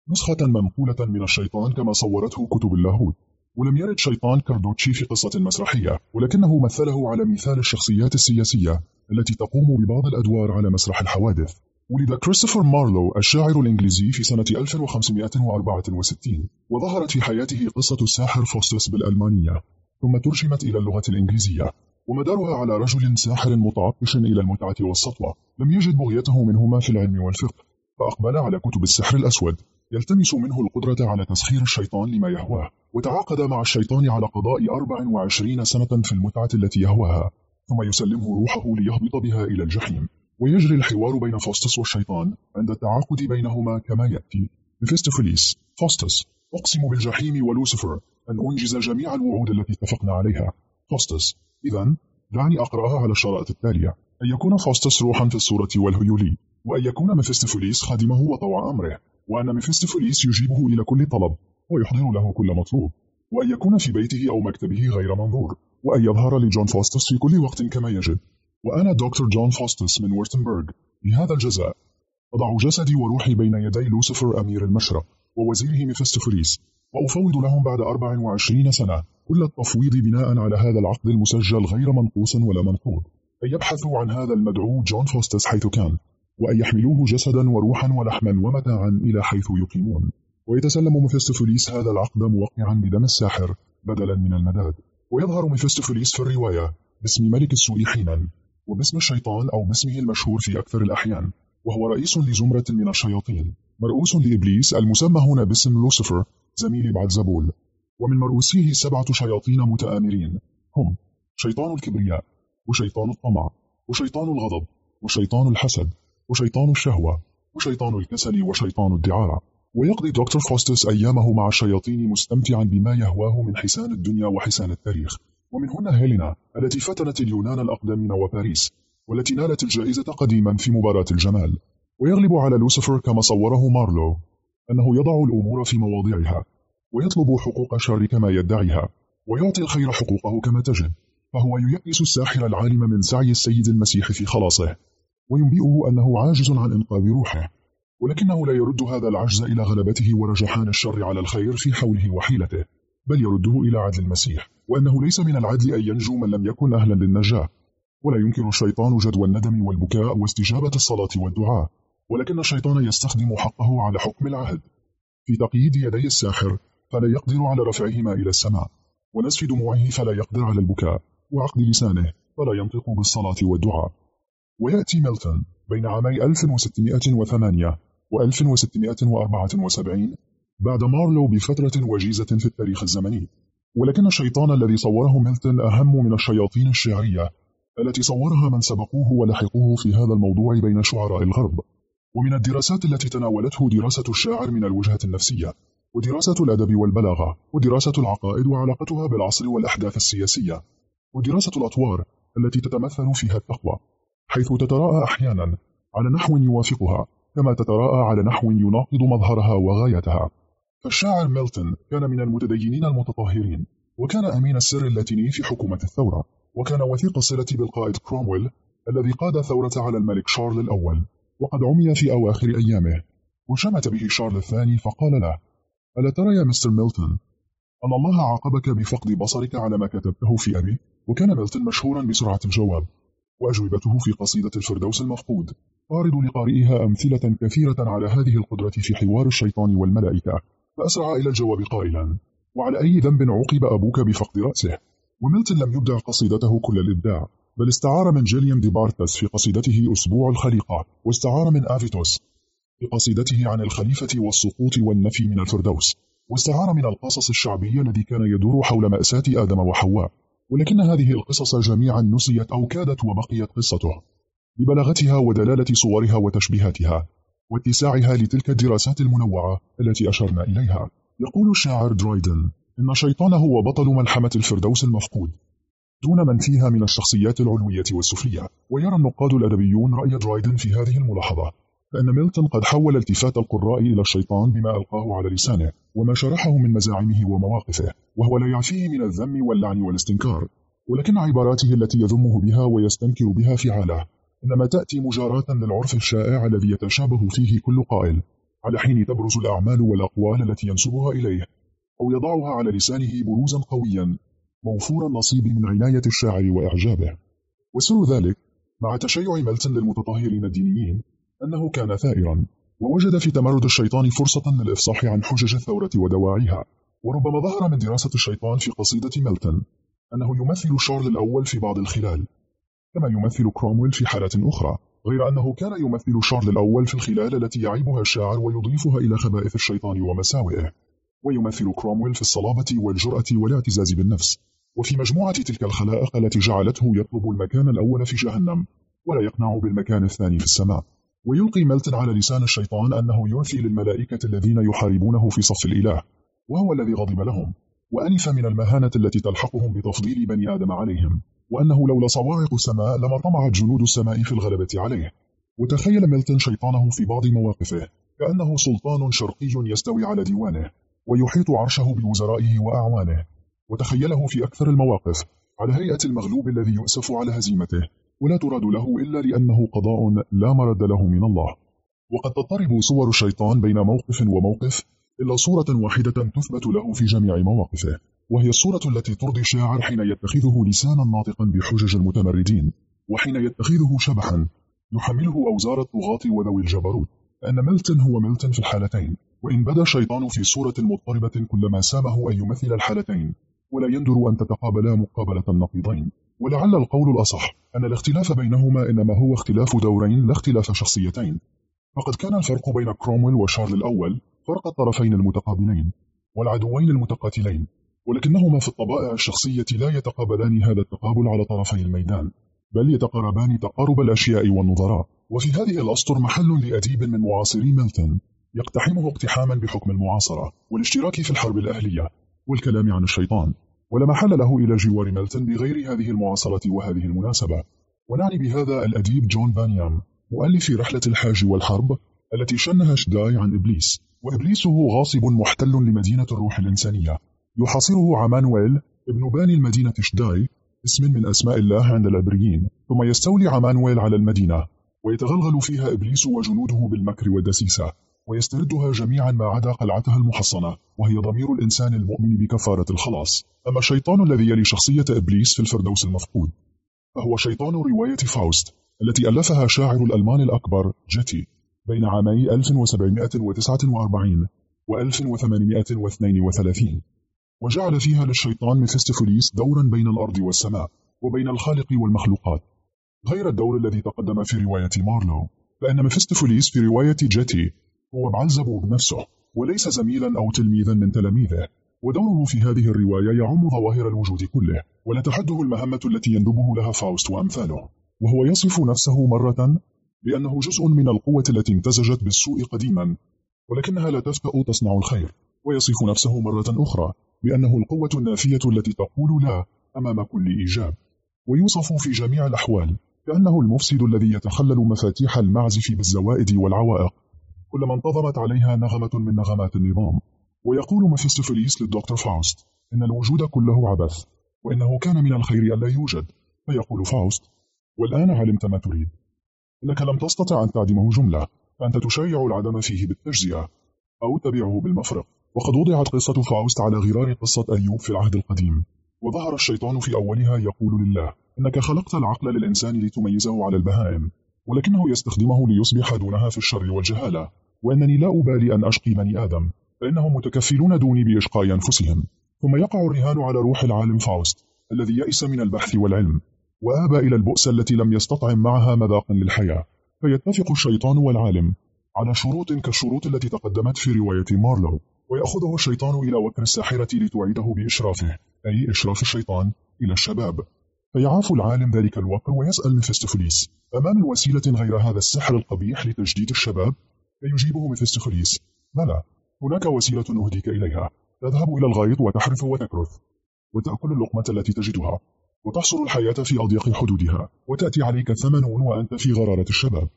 نسخة منقولة من الشيطان كما صورته كتب اللاهوت. ولم يرد شيطان كاردوتشي في قصة مسرحية ولكنه مثله على مثال الشخصيات السياسية التي تقوم ببعض الأدوار على مسرح الحوادث. ولد كريستوفر مارلو الشاعر الإنجليزي في سنة 1564 وظهرت في حياته قصة الساحر فوستس بالألمانية ثم ترجمت إلى اللغة الإنجليزية ومدارها على رجل ساحر متعطش إلى المتعة والسطوة لم يجد بغيته منهما في العلم والفقه فأقبل على كتب السحر الأسود. يلتمس منه القدرة على تسخير الشيطان لما يهواه وتعاقد مع الشيطان على قضاء 24 سنة في المتعة التي يهواها ثم يسلمه روحه ليهبط بها إلى الجحيم. ويجري الحوار بين فوستس والشيطان عند التعاقد بينهما كما يأتي. ميفيستوفيليس. فوستس أقسم بالجحيم ولوسيفر أن أنجز جميع الوعود التي اتفقنا عليها. فوستس إذا دعني أقرأها على الشرائط التالية. أن يكون فوستس روحا في الصورة والهيولي وأن يكون ميفيستوفيليس خادمه وطوع أمره. وأن ميفيستوفيليس يجيبه إلى كل طلب ويحضر له كل مطلوب وأن يكون في بيته أو مكتبه غير منظور وأن يظهر لجون فوستس في كل وقت كما يحب. وأنا دكتور جون فوستس من وورتنبرغ بهذا الجزاء أضع جسدي وروحي بين يدي لوسيفر أمير المشرق ووزيره ميفيستوفيليس وأفوض لهم بعد 24 سنة كل التفويض بناء على هذا العقد المسجل غير منقوص ولا منقوض أن يبحثوا عن هذا المدعو جون فوستس حيث كان. وأن يحملوه جسدا وروحا ولحما ومتاعا إلى حيث يقيمون. ويتسلم ميفيستوفيليس هذا العقد موقعا بدم الساحر بدلا من المداد. ويظهر ميفيستوفيليس في الرواية باسم ملك السوء حينا وباسم الشيطان أو باسمه المشهور في أكثر الأحيان وهو رئيس لزمرة من الشياطين. مرؤوس لإبليس المسمى هنا باسم لوسيفر زميل بعدزبول ومن مرؤوسيه سبعة شياطين متآمرين. هم شيطان الكبرياء وشيطان الطمع وشيطان الغضب وشيطان الحسد. وشيطان الشهوة وشيطان الكسل وشيطان الدعاء ويقضي دكتور فوستس أيامه مع الشياطين مستمتعا بما يهواه من حسان الدنيا وحسان التاريخ. ومنهن هيلينا التي فتنت اليونان الأقدمين وباريس والتي نالت الجائزة قديما في مباراة الجمال. ويغلب على لوسيفر كما صوره مارلو أنه يضع الأمور في مواضعها ويطلب حقوق الشر كما يدعيها ويعطي الخير حقوقه كما تجب. فهو ييأس الساحر العالم من سعي السيد المسيح في خلاصه. وينبئه أنه عاجز عن إنقاذ روحه ولكنه لا يرد هذا العجز إلى غلبته ورجحان الشر على الخير في حوله وحيلته بل يرده إلى عدل المسيح وأنه ليس من العدل أن ينجو من لم يكن أهلا للنجاة. ولا يمكن الشيطان جدوى الندم والبكاء واستجابة الصلاة والدعاء ولكن الشيطان يستخدم حقه على حكم العهد. في تقييد يدي الساحر فلا يقدر على رفعهما إلى السماء ونسف دموعه فلا يقدر على البكاء وعقد لسانه فلا ينطق بالصلاة والدعاء. ويأتي ميلتون بين عامي 1608 و 1674 بعد مارلو بفترة وجيزة في التاريخ الزمني. ولكن الشيطان الذي صوره ميلتون أهم من الشياطين الشعرية التي صورها من سبقوه ولحقوه في هذا الموضوع بين شعراء الغرب. ومن الدراسات التي تناولته دراسة الشاعر من الوجهة النفسية ودراسة الأدب والبلاغة ودراسة العقائد وعلاقتها بالعصر والأحداث السياسية ودراسة الأطوار التي تتمثل فيها التقوى. حيث تتراءى أحيانا على نحو يوافقها كما تتراءى على نحو يناقض مظهرها وغايتها. فالشاعر ميلتون كان من المتدينين المتطهرين وكان أمين السر اللاتيني في حكومة الثورة وكان وثيق الصلة بالقائد كرومويل الذي قاد ثورة على الملك شارل الأول وقد عمي في أواخر أيامه. وشمت به شارل الثاني فقال له ألا ترى يا مستر ميلتون أن الله عاقبك بفقد بصرك على ما كتبته في أبي؟ وكان ميلتون مشهورا بسرعة الجواب. وأجوبته في قصيدة الفردوس المفقود. تعرض لقارئها أمثلة كثيرة على هذه القدرة في حوار الشيطان والملائكة. فأسرع إلى الجواب قائلا. وعلى أي ذنب عوقب أبوك بفقد رأسه؟ وميلتون لم يبدع قصيدته كل الإبداع بل استعار من جيليام دي بارتس في قصيدته أسبوع الخليقة واستعار من آفيتوس في قصيدته عن الخليقة والسقوط والنفي من الفردوس واستعار من القصص الشعبية الذي كان يدور حول مأساة آدم وحواء. ولكن هذه القصص جميعا نسيت أو كادت وبقيت قصته ببلاغتها ودلالة صورها وتشبيهاتها واتساعها لتلك الدراسات المنوعة التي أشرنا إليها. يقول الشاعر درايدن إن شيطانه هو بطل ملحمة الفردوس المفقود دون من فيها من الشخصيات العلوية والسفلية. ويرى النقاد الأدبيون رأي درايدن في هذه الملاحظة. فإن ميلتون قد حول التفات القراء إلى الشيطان بما ألقاه على لسانه وما شرحه من مزاعمه ومواقفه وهو لا يعفيه من الذم واللعن والاستنكار. ولكن عباراته التي يذمه بها ويستنكر بها فعاله. إنما تأتي مجاراة للعرف الشائع الذي يتشابه فيه كل قائل. على حين تبرز الأعمال والأقوال التي ينسبها إليه. أو يضعها على لسانه بروزا قويا. موفور النصيب من عناية الشاعر وإعجابه. وسر ذلك مع تشيع ملتن للمتطهرين الدينيين أنه كان ثائرا ووجد في تمرد الشيطان فرصة للإفصاح عن حجج الثورة ودواعيها. وربما ظهر من دراسة الشيطان في قصيدة ملتن أنه يمثل شارل الأول في بعض الخلال كما يمثل كرومويل في حالة أخرى غير أنه كان يمثل شارل الأول في الخلال التي يعيبها الشاعر ويضيفها إلى خبائث الشيطان ومساوئه. ويمثل كرومويل في الصلابة والجرأة والاعتزاز بالنفس وفي مجموعة تلك الخلائق التي جعلته يطلب المكان الأول في جهنم ولا يقنع بالمكان الثاني في السماء. ويلقي ملتن على لسان الشيطان أنه ينفي للملائكة الذين يحاربونه في صف الإله وهو الذي غضب لهم وأنف من المهانة التي تلحقهم بتفضيل بني آدم عليهم وأنه لولا صواعق السماء لما طمعت جنود السماء في الغلبة عليه. وتخيل ميلتون شيطانه في بعض مواقفه كأنه سلطان شرقي يستوي على ديوانه ويحيط عرشه بوزرائه وأعوانه. وتخيله في أكثر المواقف على هيئة المغلوب الذي يؤسف على هزيمته ولا تراد له إلا لأنه قضاء لا مرد له من الله. وقد تضطرب صور الشيطان بين موقف وموقف إلا صورة واحدة تثبت له في جميع مواقفه وهي الصورة التي ترضي الشاعر حين يتخذه لسانا ناطقا بحجج المتمردين وحين يتخذه شبحا يحمله أوزار الطغاة وذوي الجبروت. لأن ميلتون هو ميلتون في الحالتين وإن بدا الشيطان في صورة مضطربة كلما سامه أن يمثل الحالتين ولا يندر أن تتقابلا مقابلة النقيضين. ولعل القول الأصح أن الاختلاف بينهما إنما هو اختلاف دورين لا اختلاف شخصيتين. فقد كان الفرق بين كرومويل وشارل الأول فرق الطرفين المتقابلين والعدوين المتقاتلين ولكنهما في الطبائع الشخصية لا يتقابلان هذا التقابل على طرفي الميدان بل يتقاربان تقارب الأشياء والنظراء. وفي هذه الأسطر محل لأديب من معاصري ميلتون يقتحمه اقتحاما بحكم المعاصرة والاشتراك في الحرب الأهلية والكلام عن الشيطان. ولا محل له إلى جوار ميلتون بغير هذه المعاصرة وهذه المناسبة. ونعني بهذا الأديب جون بانيام مؤلف رحلة الحاج والحرب التي شنها شداي عن إبليس. وإبليس هو غاصب محتل لمدينة الروح الإنسانية. يحاصره عمانويل ابن باني المدينة شداي اسم من أسماء الله عند العبريين. ثم يستولي عمانويل على المدينة ويتغلغل فيها إبليس وجنوده بالمكر والدسيسة. ويستردها جميعا ما عدا قلعتها المحصنة وهي ضمير الإنسان المؤمن بكفارة الخلاص. أما الشيطان الذي يلي شخصية إبليس في الفردوس المفقود فهو شيطان رواية فاوست التي ألفها شاعر الألمان الأكبر جيتي بين عامي 1749 و 1832 وجعل فيها للشيطان ميفستفوليس دورا بين الأرض والسماء وبين الخالق والمخلوقات. غير الدور الذي تقدم في رواية مارلو فإن ميفستفوليس في رواية جيتي هو بعلزبوب نفسه وليس زميلا أو تلميذا من تلاميذه. ودوره في هذه الرواية يعم ظواهر الوجود كله ولا تحده المهمة التي يندبه لها فاوست وأمثاله. وهو يصف نفسه مرة بأنه جزء من القوة التي امتزجت بالسوء قديما ولكنها لا تفتأ تصنع الخير. ويصف نفسه مرة أخرى بأنه القوة النافية التي تقول لا أمام كل إيجاب. ويوصف في جميع الأحوال كأنه المفسد الذي يتخلل مفاتيح المعزف بالزوائد والعوائق. كلما انتظمت عليها نغمة من نغمات النظام. ويقول مفيستوفيليس للدكتور فاوست إن الوجود كله عبث وإنه كان من الخير ألا يوجد. فيقول فاوست والآن علمت ما تريد. إنك لم تستطع أن تعدمه جملة فأنت تشيع العدم فيه بالتجزئة أو تبيعه بالمفرق. وقد وضعت قصة فاوست على غرار قصة أيوب في العهد القديم. وظهر الشيطان في أولها يقول لله إنك خلقت العقل للإنسان لتميزه على البهائم ولكنه يستخدمه ليصبح دونها في الشر والجهالة. وأنني لا أبالي أن أشقي بني آدم فإنهم متكفلون دوني بإشقاء أنفسهم. ثم يقع الرهان على روح العالم فاوست الذي يئس من البحث والعلم وآب إلى البؤس التي لم يستطعم معها مذاقا للحياة. فيتفق الشيطان والعالم على شروط كالشروط التي تقدمت في رواية مارلو ويأخذه الشيطان إلى وكر الساحرة لتعيده بإشرافه أي إشراف الشيطان إلى الشباب. فيعاف العالم ذلك الوكر ويسأل ميفستوفليس أما من وسيلة غير هذا السحر القبيح لتجديد الشباب؟ فيجيبه ميفستوفليس بلى هناك وسيلة أهديك إليها. تذهب إلى الغيط وتحرث وتكرث. وتأكل اللقمة التي تجدها. وتحصر الحياة في أضيق حدودها. وتأتي عليك ثمانون وأنت في غرارة الشباب.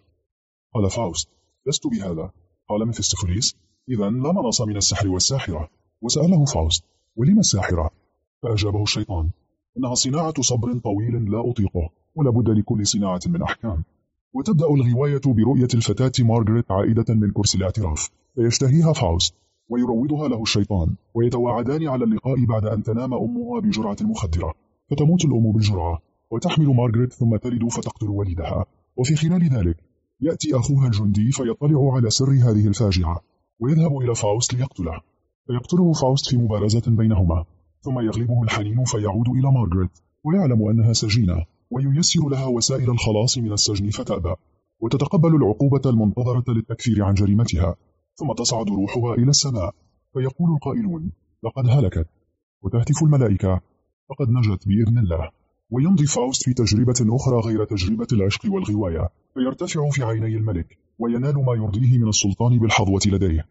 قال فاوست لست بهذا. قال ميفستوفليس إذا لا مناص من السحر والساحرة. وسأله فاوست ولم الساحرة؟ فأجابه الشيطان إنها صناعة صبر طويل لا أطيقه ولا بد لكل صناعة من أحكام. وتبدأ الغواية برؤية الفتاة مارغريت عائدة من كرسي الاعتراف. فيشتهيها فاوست ويروضها له الشيطان ويتواعدان على اللقاء بعد أن تنام أمها بجرعة مخدرة. فتموت الأم بالجرعة وتحمل مارغريت ثم تلد فتقتل وليدها وفي خلال ذلك يأتي أخوها الجندي فيطلع على سر هذه الفاجعة ويذهب إلى فاوست ليقتله. فيقتله فاوست في مبارزة بينهما ثم يغلبه الحنين فيعود إلى مارغريت ويعلم أنها سجينة. وييسر لها وسائل الخلاص من السجن فتأبى وتتقبل العقوبة المنتظرة للتكفير عن جريمتها ثم تصعد روحها إلى السماء فيقول القائلون لقد هلكت وتهتف الملائكة فقد نجت بإذن الله. ويمضي فاوست في تجربة أخرى غير تجربة العشق والغواية فيرتفع في عيني الملك وينال ما يرضيه من السلطان بالحظوة لديه.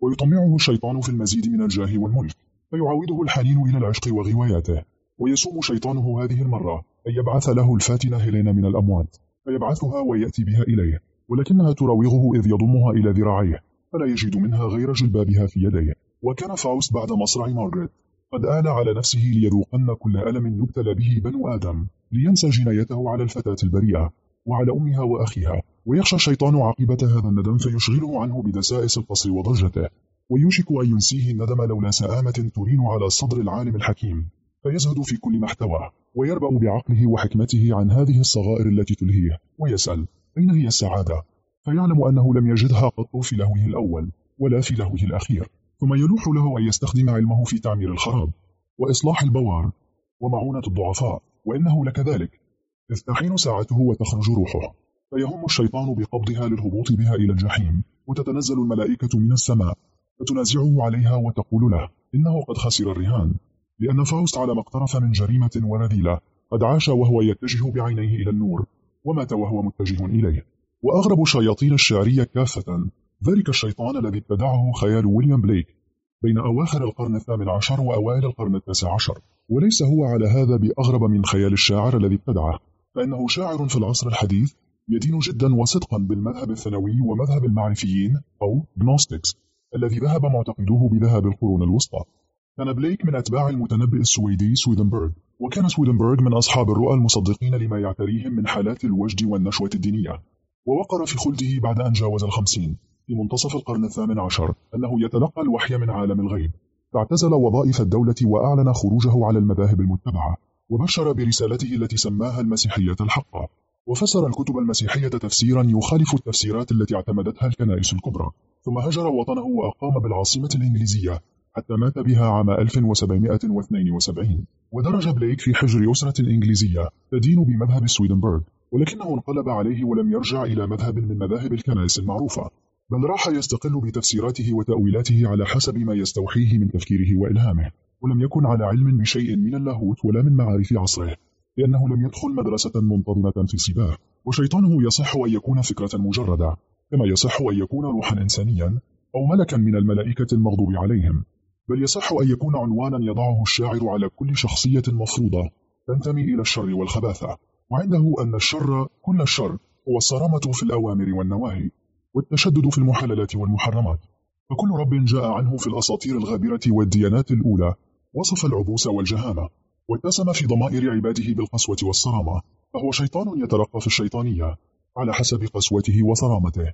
ويطمعه الشيطان في المزيد من الجاه والملك فيعوده الحنين إلى العشق وغواياته ويسوم شيطانه هذه المرة. أن يبعث له الفاتنة هيلينا من الأموات فيبعثها ويأتي بها إليه ولكنها تراوغه إذ يضمها إلى ذراعيه فلا يجد منها غير جلبابها في يديه. وكان فاوست بعد مصرع مارغريت قد آل على نفسه ليذوقن كل ألم يبتلى به بنو آدم لينسى جنايته على الفتاة البريئة وعلى أمها وأخيها ويخشى الشيطان عاقبة هذا الندم فيشغله عنه بدسائس القصر وضجته ويوشك أن ينسيه الندم لولا سآمة ترين على صدر العالم الحكيم. فيزهد في كل ما احتواه ويربأ بعقله وحكمته عن هذه الصغائر التي تلهيه ويسأل أين هي السعادة؟ فيعلم أنه لم يجدها قط في لهوه الأول ولا في لهوه الأخير. ثم يلوح له أن يستخدم علمه في تعمير الخراب وإصلاح البوار. ومعونة الضعفاء وإنه لكذلك. إذ تحين ساعته وتخرج روحه فيهم الشيطان بقبضها للهبوط بها إلى الجحيم وتتنزل الملائكة من السماء فتنازعه عليها وتقول له إنه قد خسر الرهان. لأن فاوست على ما اقترف من جريمة ورذيلة قد عاش وهو يتجه بعينيه إلى النور ومات وهو متجه إليه. وأغرب الشياطين الشعرية كافة. ذلك الشيطان الذي ابتدعه خيال ويليام بليك. بين أواخر القرن الثامن عشر وأوائل القرن التاسع عشر. وليس هو على هذا بأغرب من خيال الشاعر الذي ابتدعه. فإنه شاعر في العصر الحديث يدين جدا وصدقا بالمذهب الثانوي ومذهب المعرفيين أو جنوستكس الذي ذهب معتقدوه بذهب القرون الوسطى. كان بليك من أتباع المتنبئ السويدي سويدنبرغ وكان سويدنبرغ من أصحاب الرؤى المصدقين لما يعتريهم من حالات الوجد والنشوة الدينية. ووقر في خلده بعد أن جاوز الخمسين في منتصف القرن الثامن عشر أنه يتلقى الوحي من عالم الغيب. فاعتزل وظائف الدولة وأعلن خروجه على المذاهب المتبعة وبشر برسالته التي سماها المسيحية الحقة. وفسر الكتب المسيحية تفسيرا يخالف التفسيرات التي اعتمدتها الكنائس الكبرى. ثم هجر وطنه وأقام بالعاصمة الإنجليزية حتى مات بها عام 1772 ودرج بليك في حجر أسرة إنجليزية تدين بمذهب سويدنبرغ ولكنه انقلب عليه ولم يرجع إلى مذهب من مذاهب الكنائس المعروفة بل راح يستقل بتفسيراته وتأويلاته على حسب ما يستوحيه من تفكيره وإلهامه ولم يكن على علم بشيء من اللاهوت ولا من معارف عصره لأنه لم يدخل مدرسة منتظمة في صباه وشيطانه يصح أن يكون فكرة مجردة كما يصح أن يكون روحا إنسانيا أو ملكا من الملائكة المغضوب عليهم. بل يصح أن يكون عنوانا يضعه الشاعر على كل شخصية مفروضة. تنتمي إلى الشر والخباثة. وعنده أن الشر كل الشر هو الصرامة في الأوامر والنواهي والتشدد في المحللات والمحرمات. فكل رب جاء عنه في الأساطير الغابرة والديانات الأولى وصف العبوس والجهامة واتسم في ضمائر عباده بالقسوة والصرامة. فهو شيطان يترقى في الشيطانية على حسب قسوته وصرامته.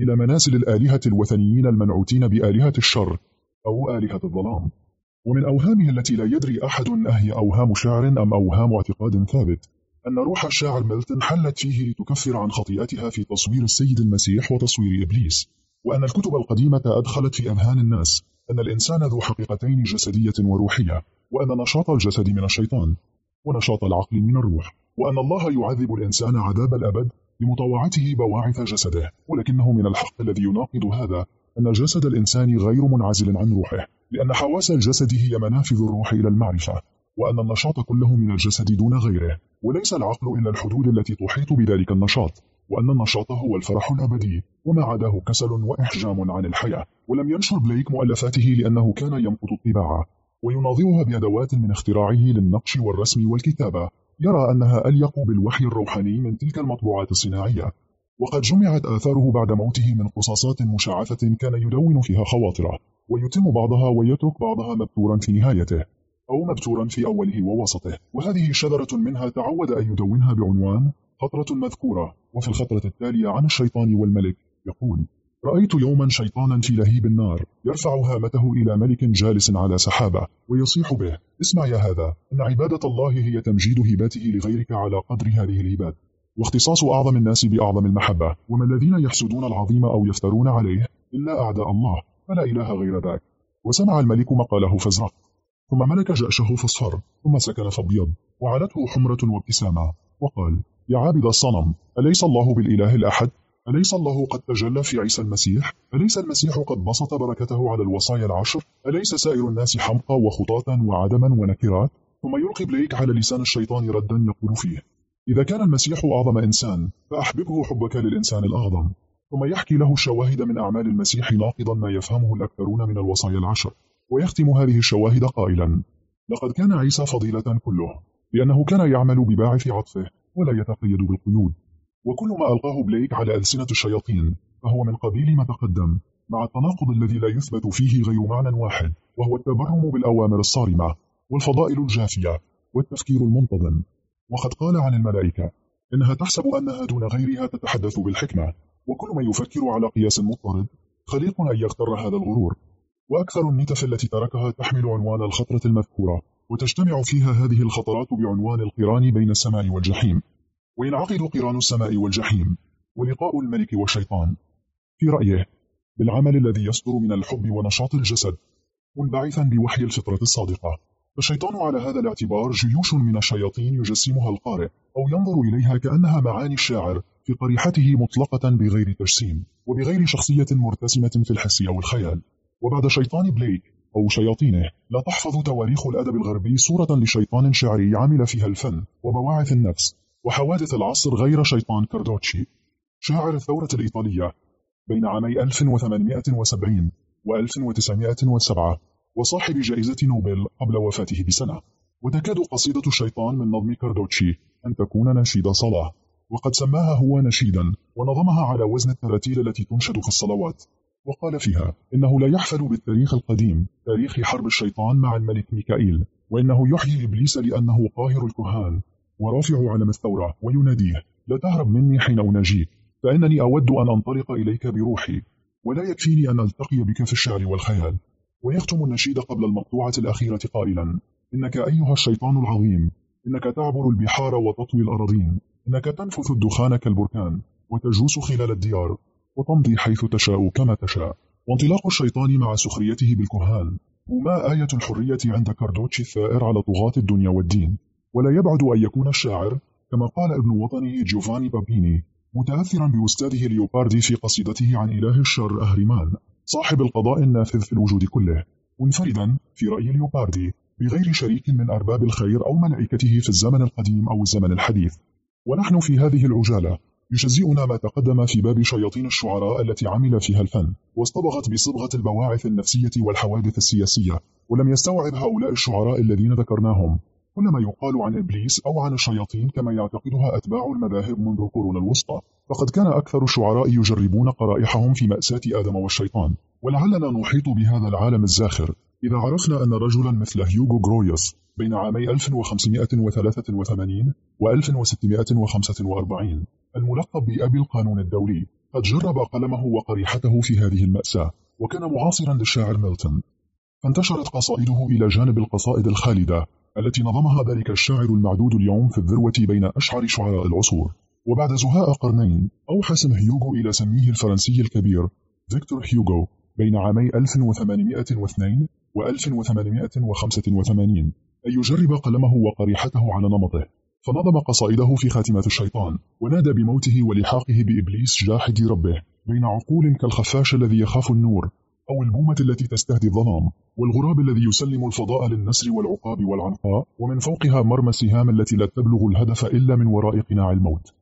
إلى منازل الآلهة الوثنيين المنعوتين بآلهة الشر أو آلهة الظلام. ومن أوهامه التي لا يدري أحد أهي أوهام شاعر أم أوهام اعتقاد ثابت أن روح الشاعر ميلتون حلت فيه لتكفر عن خطيئتها في تصوير السيد المسيح وتصوير إبليس. وأن الكتب القديمة أدخلت في أذهان الناس أن الإنسان ذو حقيقتين جسدية وروحية وأن نشاط الجسد من الشيطان ونشاط العقل من الروح وأن الله يعذب الإنسان عذاب الأبد لمطوعته بواعث جسده ولكنه من الحق الذي يناقض هذا أن جسد الإنسان غير منعزل عن روحه لأن حواس الجسد هي منافذ الروح إلى المعرفة وأن النشاط كله من الجسد دون غيره. وليس العقل إلا الحدود التي تحيط بذلك النشاط وأن النشاط هو الفرح الأبدي وما عداه كسل وإحجام عن الحياة. ولم ينشر بليك مؤلفاته لأنه كان يمقت الطباعة ويناظرها بأدوات من اختراعه للنقش والرسم والكتابة. يرى أنها أليق بالوحي الروحاني من تلك المطبوعات الصناعية. وقد جمعت آثاره بعد موته من قصاصات مشعثة كان يدون فيها خواطره ويتم بعضها ويترك بعضها مبتورا في نهايته أو مبتورا في أوله ووسطه. وهذه شذرة منها تعود أن يدونها بعنوان خطرة مذكورة. وفي الخطرة التالية عن الشيطان والملك يقول رأيت يوما شيطانا في لهيب النار يرفع هامته إلى ملك جالس على سحابة ويصيح به اسمع يا هذا إن عبادة الله هي تمجيد هباته لغيرك على قدر هذه الهبات. واختصاص أعظم الناس بأعظم المحبة وما الذين يحسدون العظيم أو يفترون عليه إلا أعداء الله فلا إله غير ذاك وسمع الملك مقاله فازرق ثم ملك جأشه فاصفر ثم سكن فابيض وعلته حمرة وابتسامة وقال يا عابد الصنم أليس الله بالإله الأحد أليس الله قد تجلى في عيسى المسيح؟ أليس المسيح قد بسط بركته على الوصايا العشر؟ أليس سائر الناس حمقى وخطاة وعدما ونكرات؟ ثم يلقي بليك على لسان الشيطان ردا يقول فيه إذا كان المسيح أعظم إنسان فأحببه حبك للإنسان الأعظم. ثم يحكي له الشواهد من أعمال المسيح ناقضا ما يفهمه الأكثرون من الوصايا العشر ويختم هذه الشواهد قائلا لقد كان عيسى فضيلة كله لأنه كان يعمل بباعث عطفه ولا يتقيد بالقيود. وكل ما ألقاه بليك على ألسنة الشياطين فهو من قبيل ما تقدم مع التناقض الذي لا يثبت فيه غير معنى واحد وهو التبرم بالأوامر الصارمة والفضائل الجافية والتفكير المنتظم. وقد قال عن الملائكة إنها تحسب أنها دون غيرها تتحدث بالحكمة وكل من يفكر على قياس مضطرد خليق أن يغتر هذا الغرور. وأكثر النتف التي تركها تحمل عنوان الخطرة المذكورة وتجتمع فيها هذه الخطرات بعنوان القران بين السماء والجحيم. وينعقد قران السماء والجحيم ولقاء الملك والشيطان. في رأيه بالعمل الذي يصدر من الحب ونشاط الجسد منبعثا بوحي الفطرة الصادقة. فالشيطان على هذا الاعتبار جيوش من الشياطين يجسمها القارئ أو ينظر إليها كأنها معاني الشاعر في قريحته مطلقة بغير تجسيم وبغير شخصية مرتسمة في الحس أو الخيال. وبعد شيطان بليك أو شياطينه لا تحفظ تواريخ الأدب الغربي صورة لشيطان شعري عمل فيها الفن وبواعث النفس وحوادث العصر غير شيطان كاردوتشي. شاعر الثورة الإيطالية بين عامي 1870 و 1907 وصاحب جائزة نوبل قبل وفاته بسنة. وتكاد قصيدة الشيطان من نظم كاردوتشي أن تكون نشيد صلاة وقد سماها هو نشيدا ونظمها على وزن التراتيل التي تنشد في الصلوات. وقال فيها إنه لا يحفل بالتاريخ القديم تاريخ حرب الشيطان مع الملك ميكائيل وإنه يحيي إبليس لأنه قاهر الكهان ورافع علم الثورة ويناديه لا تهرب مني حين أناجيك فإنني أود أن أنطلق إليك بروحي ولا يكفيني أن ألتقي بك في الشعر والخيال. ويختم النشيد قبل المقطوعة الأخيرة قائلا إنك أيها الشيطان العظيم إنك تعبر البحار وتطوي الأراضين إنك تنفث الدخان كالبركان وتجوس خلال الديار وتمضي حيث تشاء كما تشاء. وانطلاق الشيطان مع سخريته بالكهان. وما آية الحرية عند كاردوتشي الثائر على طغاة الدنيا والدين. ولا يبعد أن يكون الشاعر كما قال ابن وطنه جوفاني بابيني متأثرا بأستاذه ليوباردي في قصيدته عن إله الشر أهرمان صاحب القضاء النافذ في الوجود كله منفردا في رأي ليوباردي بغير شريك من أرباب الخير أو ملائكته في الزمن القديم أو الزمن الحديث. ونحن في هذه العجالة يجزئنا ما تقدم في باب شياطين الشعراء التي عمل فيها الفن واصطبغت بصبغة البواعث النفسية والحوادث السياسية ولم يستوعب هؤلاء الشعراء الذين ذكرناهم. كل ما يقال عن إبليس أو عن الشياطين كما يعتقدها أتباع المذاهب منذ القرون الوسطى فقد كان أكثر الشعراء يجربون قرائحهم في مأساة آدم والشيطان ولعلنا نحيط بهذا العالم الزاخر إذا عرفنا أن رجلا مثل هيوغو غرويوس بين عامي 1583 و 1645 الملقب بأبي القانون الدولي قد جرب قلمه وقريحته في هذه المأساة وكان معاصرا للشاعر ميلتون. فانتشرت قصائده إلى جانب القصائد الخالدة التي نظمها ذلك الشاعر المعدود اليوم في الذروة بين أشعر شعراء العصور. وبعد زهاء قرنين أوحى اسم هيوغو إلى سميه الفرنسي الكبير فيكتور هيوغو بين عامي 1802 و 1885 أن يجرب قلمه وقريحته على نمطه. فنظم قصائده في خاتمة الشيطان ونادى بموته ولحاقه بإبليس جاحد ربه بين عقول كالخفاش الذي يخاف النور. أو البومة التي تستهدي الظلام والغراب الذي يسلم الفضاء للنسر والعقاب والعنقاء ومن فوقها مرمى السهام التي لا تبلغ الهدف إلا من وراء قناع الموت.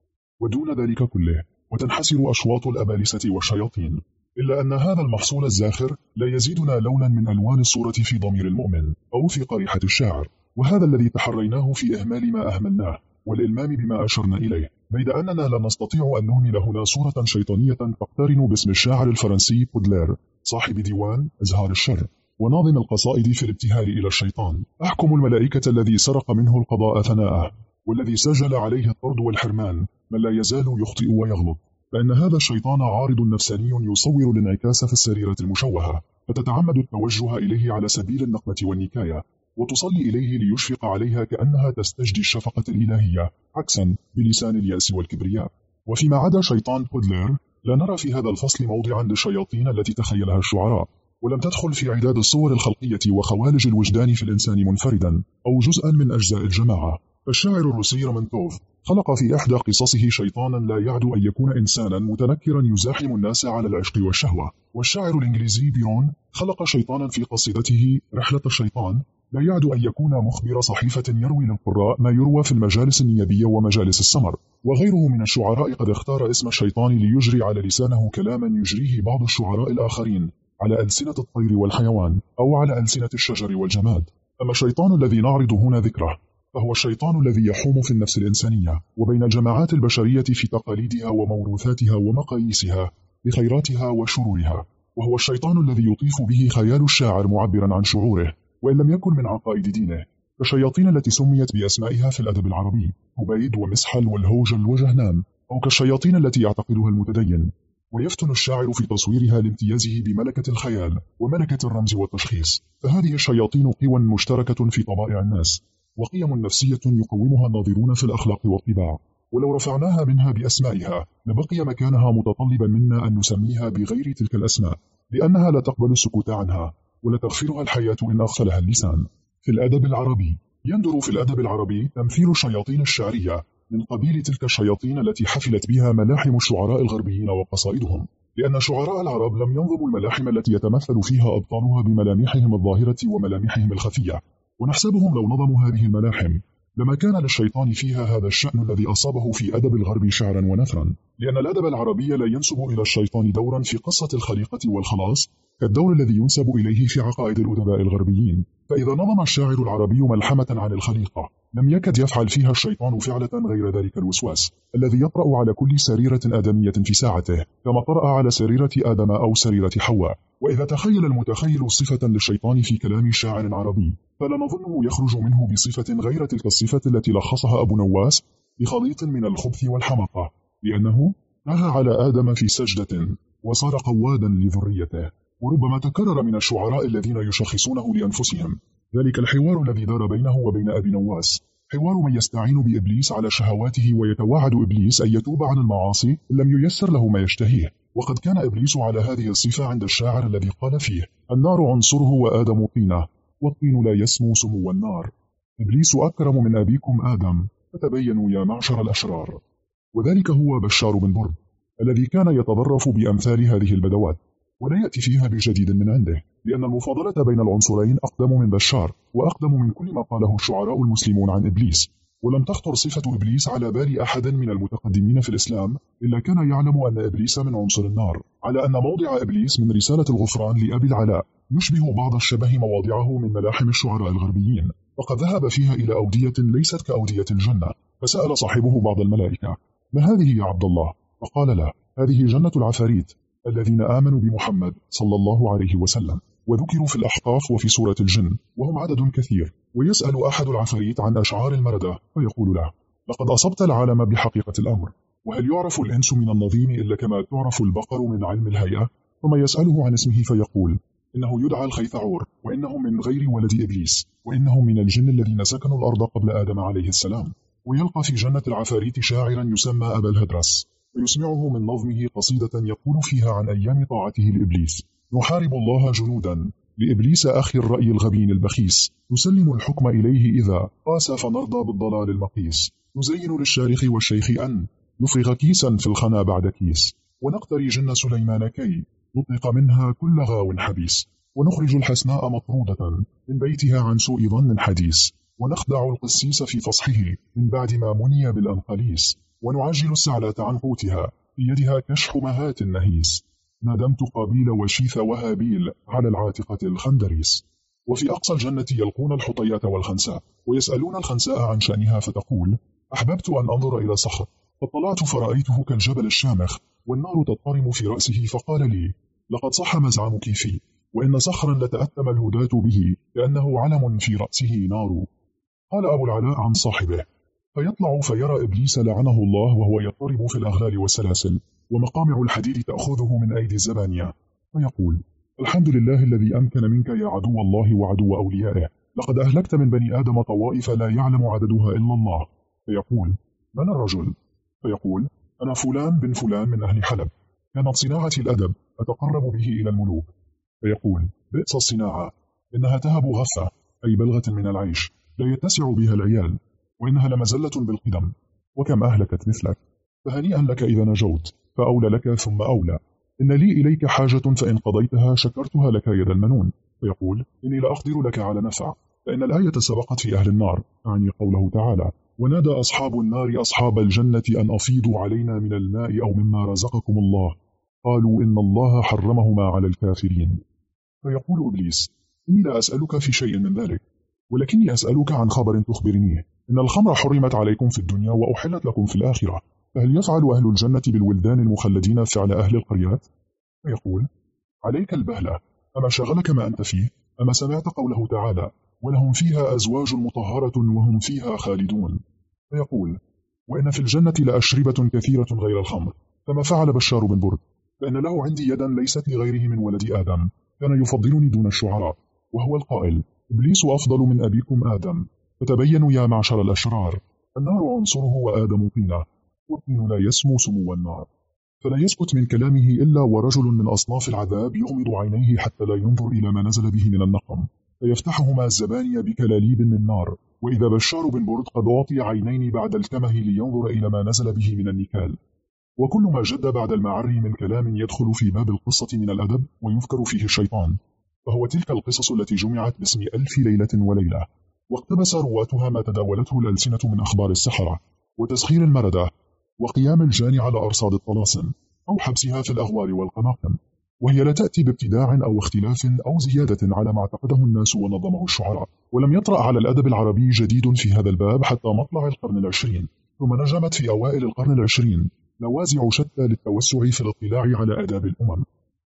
ودون ذلك كله وتنحسر أشواط الأبالسة والشياطين إلا أن هذا المحصول الزاخر لا يزيدنا لونا من ألوان الصورة في ضمير المؤمن أو في قريحة الشاعر وهذا الذي تحريناه في إهمال ما أهملناه والإلمام بما أشرنا إليه. بيد أننا لا نستطيع أن نهمل هنا صورة شيطانية تقترن باسم الشاعر الفرنسي بودلير. صاحب ديوان أزهار الشر وناظم القصائد في الابتهال إلى الشيطان. أحكم الملائكة الذي سرق منه القضاء ثناءه والذي سجل عليه الطرد والحرمان. من لا يزال يخطئ ويغلط. فإن هذا الشيطان عارض نفساني يصور الانعكاس في السريرة المشوهة فتتعمد التوجه إليه على سبيل النقمة والنكاية وتصلي إليه ليشفق عليها كأنها تستجدي الشفقة الإلهية عكسا بلسان اليأس والكبرياء. وفيما عدا شيطان بودلير لا نرى في هذا الفصل موضعا للشياطين التي تخيلها الشعراء ولم تدخل في عداد الصور الخلقية وخوالج الوجدان في الإنسان منفردا أو جزءا من أجزاء الجماعة. فالشاعر الروسي رومنتوف خلق في إحدى قصصه شيطانا لا يعدو أن يكون إنسانا متنكرا يزاحم الناس على العشق والشهوة. والشاعر الإنجليزي بيرون خلق شيطانا في قصيدته رحلة الشيطان لا يعد أن يكون مخبر صحيفة يروي للقراء ما يروى في المجالس النيابية ومجالس السمر. وغيره من الشعراء قد اختار اسم الشيطان ليجري على لسانه كلاما يجريه بعض الشعراء الآخرين على ألسنة الطير والحيوان أو على ألسنة الشجر والجماد. أما الشيطان الذي نعرض هنا ذكره فهو الشيطان الذي يحوم في النفس الإنسانية وبين الجماعات البشرية في تقاليدها وموروثاتها ومقاييسها بخيراتها وشرورها. وهو الشيطان الذي يطيف به خيال الشاعر معبرا عن شعوره. وإن لم يكن من عقائد دينه كالشياطين التي سميت بأسمائها في الأدب العربي عبيد ومسحل والهوجل وجهنام أو كالشياطين التي يعتقدها المتدين. ويفتن الشاعر في تصويرها لامتيازه بملكة الخيال وملكة الرمز والتشخيص. فهذه الشياطين قوى مشتركة في طبائع الناس وقيم نفسية يقومها الناظرون في الأخلاق والطباع. ولو رفعناها منها بأسمائها لبقي مكانها متطلبا منا أن نسميها بغير تلك الأسماء لأنها لا تقبل السكوت عنها. ولتغفرها الحياة إن أغفلها اللسان. في الأدب العربي يندر في الأدب العربي تمثيل الشياطين الشعرية من قبيل تلك الشياطين التي حفلت بها ملاحم الشعراء الغربيين وقصائدهم. لأن شعراء العرب لم ينظموا الملاحم التي يتمثل فيها أبطالها بملامحهم الظاهرة وملامحهم الخفية. ونحسبهم لو نظموا هذه الملاحم لما كان للشيطان فيها هذا الشأن الذي أصابه في أدب الغرب شعرا ونثرا. لأن الأدب العربي لا ينسب إلى الشيطان دورا في قصة الخليقة والخلاص كالدور الذي ينسب إليه في عقائد الأدباء الغربيين. فإذا نظم الشاعر العربي ملحمة عن الخليقة لم يكد يفعل فيها الشيطان فعلة غير ذلك الوسواس الذي يطرأ على كل سريرة آدمية في ساعته كما طرأ على سريرة آدم أو سريرة حواء. وإذا تخيل المتخيل صفة للشيطان في كلام شاعر عربي فلا نظنه يخرج منه بصفة غير تلك الصفة التي لخصها أبو نواس بخليط من الخبث والحمقة لأنه نهى على آدم في سجدة وصار قوادا لذريته وربما تكرر من الشعراء الذين يشخصونه لأنفسهم. ذلك الحوار الذي دار بينه وبين أبي نواس. حوار من يستعين بإبليس على شهواته ويتوعد إبليس أن يتوب عن المعاصي لم ييسر له ما يشتهيه. وقد كان إبليس على هذه الصفة عند الشاعر الذي قال فيه النار عنصره وآدم طينة والطين لا يسمو سمو النار. إبليس أكرم من أبيكم آدم فتبينوا يا معشر الأشرار. وذلك هو بشار بن برد الذي كان يتظرف بأمثال هذه البدوات. ولا يأتي فيها بجديد من عنده لأن المفاضلة بين العنصرين أقدم من بشار وأقدم من كل ما قاله الشعراء المسلمون عن إبليس. ولم تخطر صفة إبليس على بال أحد من المتقدمين في الإسلام إلا كان يعلم أن إبليس من عنصر النار. على أن موضع إبليس من رسالة الغفران لأبي العلاء يشبه بعض الشبه مواضعه من ملاحم الشعراء الغربيين وقد ذهب فيها إلى أودية ليست كأودية الجنة فسأل صاحبه بعض الملائكة ما هذه يا عبد الله؟ فقال له هذه جنة العفاريت. الذين آمنوا بمحمد صلى الله عليه وسلم وذكروا في الأحقاف وفي سورة الجن وهم عدد كثير ويسأل أحد العفاريت عن أشعار المردة فيقول له لقد أصبت العالم بحقيقة الأمر وهل يعرف الإنس من النظيم إلا كما تعرف البقر من علم الهيئة ثم يسأله عن اسمه فيقول إنه يدعى الخيثعور وإنه من غير ولد إبليس وإنه من الجن الذين سكنوا الأرض قبل آدم عليه السلام ويلقى في جنة العفاريت شاعرا يسمى أبا الهدرس. ويسمعه من نظمه قصيدة يقول فيها عن أيام طاعته لإبليس. نحارب الله جنودا. لإبليس أخي الرأي الغبين البخيس. نسلم الحكم إليه إذا قاس فنرضى بالضلال المقيس. نزين للشارخ والشيخ أن نفرغ كيسا في الخنا بعد كيس. ونقتري جن سليمان كي نطلق منها كل غاو حبيس. ونخرج الحسناء مطرودة من بيتها عن سوء ظن حديث. ونخدع القسيس في فصحه من بعد ما مني بالأنقليس. ونعجل السعلة عن قوتها في يدها كشح مهات النهيس. ندمت قابيل وشيث وهابيل على العاتقة الخندريس. وفي أقصى الجنة يلقون الحطيات والخنساء ويسألون الخنساء عن شأنها فتقول أحببت أن أنظر إلى صخر. فاطلعت فرأيته كالجبل الشامخ والنار تضطرم في رأسه فقال لي لقد صح مزعمك فيه وإن صخرا لتأتم الهداة به كأنه علم في رأسه نار. قال أبو العلاء عن صاحبه فيطلع فيرى إبليس لعنه الله وهو يضطرب في الأغلال والسلاسل ومقامع الحديد تأخذه من أيدي الزبانية. فيقول الحمد لله الذي أمكن منك يا عدو الله وعدو أوليائه. لقد أهلكت من بني آدم طوائف لا يعلم عددها إلا الله. فيقول من الرجل؟ فيقول أنا فلان بن فلان من أهل حلب. كانت صناعتي الأدب أتقرب به إلى الملوك. فيقول بئس الصناعة. إنها تهب غفة أي بلغة من العيش لا يتسع بها العيال. وإنها لمزلة بالقدم. وكم أهلكت مثلك؟ فهنيئا لك إذا نجوت؟ فأولى لك ثم أولى. إن لي إليك حاجة فإن قضيتها شكرتها لك يد المنون. فيقول إني لأقدر لك على نفع. فإن الآية سبقت في أهل النار. أعني قوله تعالى ونادى أصحاب النار أصحاب الجنة أن أفيضوا علينا من الماء أو مما رزقكم الله. قالوا إن الله حرمهما على الكافرين. فيقول إبليس إني لا أسألك في شيء من ذلك ولكني أسألك عن خبر تخبرنيه. إن الخمر حرمت عليكم في الدنيا وأحلت لكم في الآخرة. فهل يفعل أهل الجنة بالولدان المخلدين فعل أهل القريات؟ فيقول عليك البهلة. أما شغلك ما أنت فيه؟ أما سمعت قوله تعالى ولهم فيها أزواج مطهرة وهم فيها خالدون. فيقول وإن في الجنة لأشربة كثيرة غير الخمر. فما فعل بشار بن برد؟ فإن له عندي يدا ليست لغيره من ولد آدم. كان يفضلني دون الشعراء. وهو القائل إبليس أفضل من أبيكم آدم. فتبينوا يا معشر الأشرار النار عنصره وآدم طينه والطين لا يسمو سمو النار. فلا يسكت من كلامه إلا ورجل من أصناف العذاب يغمض عينيه حتى لا ينظر إلى ما نزل به من النقم. فيفتحهما الزباني بكلاليب من نار وإذا بشار بن برد قد أعطي عينين بعد الكمه لينظر إلى ما نزل به من النكال وكل ما جد بعد المعري من كلام يدخل في باب القصة من الأدب ويذكر فيه الشيطان. فهو تلك القصص التي جمعت باسم ألف ليلة وليلة. واقتبس رواتها ما تداولته الألسنة من أخبار السحرة وتسخير المردة وقيام الجان على أرصاد الطلاسم أو حبسها في الأغوار والقماقم وهي لا تأتي بابتداع أو اختلاف أو زيادة على ما اعتقده الناس ونظمه الشعراء. ولم يطرأ على الأدب العربي جديد في هذا الباب حتى مطلع القرن العشرين. ثم نجمت في أوائل القرن العشرين نوازع شتى للتوسع في الاطلاع على آداب الأمم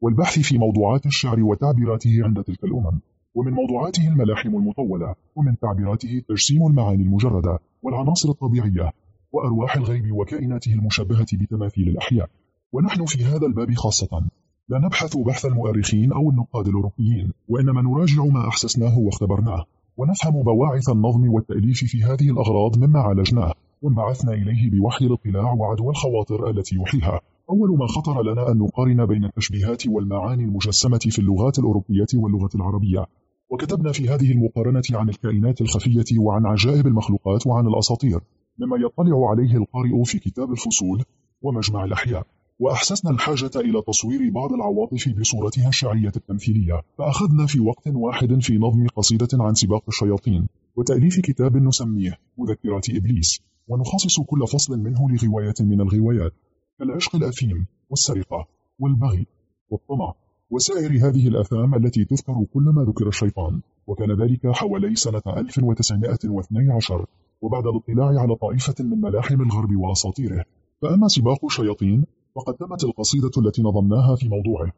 والبحث في موضوعات الشعر وتعبيراته عند تلك الأمم. ومن موضوعاته الملاحم المطولة ومن تعبيراته تجسيم المعاني المجردة والعناصر الطبيعية وأرواح الغيب وكائناته المشبهة بتماثيل الأحياء. ونحن في هذا الباب خاصة. لا نبحث بحث المؤرخين أو النقاد الأوروبيين وإنما نراجع ما أحسسناه واختبرناه. ونفهم بواعث النظم والتأليف في هذه الأغراض مما عالجناه. وانبعثنا إليه بوحي الاطلاع وعدوى الخواطر التي يوحيها أول ما خطر لنا أن نقارن بين التشبيهات والمعاني المجسمة في اللغات الأوروبية واللغة العربية. وكتبنا في هذه المقارنة عن الكائنات الخفية وعن عجائب المخلوقات وعن الأساطير مما يطلع عليه القارئ في كتاب الفصول ومجمع الأحياء. وأحسسنا الحاجة إلى تصوير بعض العواطف بصورتها الشعرية التمثيلية. فأخذنا في وقت واحد في نظم قصيدة عن سباق الشياطين وتأليف كتاب نسميه مذكرات إبليس ونخصص كل فصل منه لغواية من الغوايات كالعشق الأثيم والسرقة والبغي والطمع. وسائر هذه الأثام التي تذكر كل ما ذكر الشيطان. وكان ذلك حوالي سنة 1912 وبعد الاطلاع على طائفة من ملاحم الغرب وأساطيره. فأما سباق الشياطين فقد تمت القصيدة التي نظمناها في موضوعه.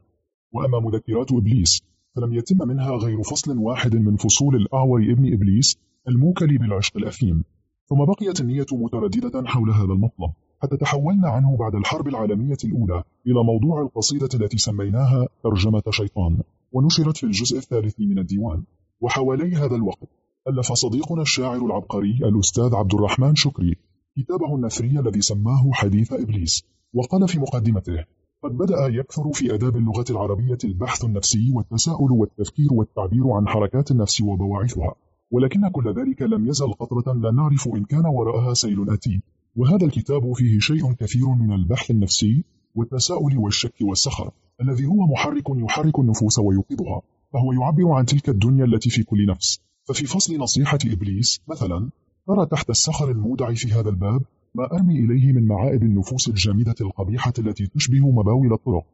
وأما مذكرات إبليس فلم يتم منها غير فصل واحد من فصول الأعور ابن إبليس الموكل بالعشق الأثيم. ثم بقيت النية مترددة حول هذا المطلب. حتى تحولنا عنه بعد الحرب العالمية الأولى إلى موضوع القصيدة التي سميناها ترجمة شيطان ونشرت في الجزء الثالث من الديوان. وحوالي هذا الوقت ألف صديقنا الشاعر العبقري الأستاذ عبد الرحمن شكري كتابه النثري الذي سماه حديث إبليس وقال في مقدمته قد بدأ يكثر في أداب اللغة العربية البحث النفسي والتساؤل والتفكير والتعبير عن حركات النفس وبواعثها ولكن كل ذلك لم يزل قطرة لا نعرف إن كان وراءها سيل أتي. وهذا الكتاب فيه شيء كثير من البحث النفسي والتساؤل والشك والسخر الذي هو محرك يحرك النفوس ويوقظها فهو يعبر عن تلك الدنيا التي في كل نفس. ففي فصل نصيحة إبليس مثلا ترى تحت السخر المودع في هذا الباب ما أرمي إليه من معائب النفوس الجامدة القبيحة التي تشبه مباول الطرق.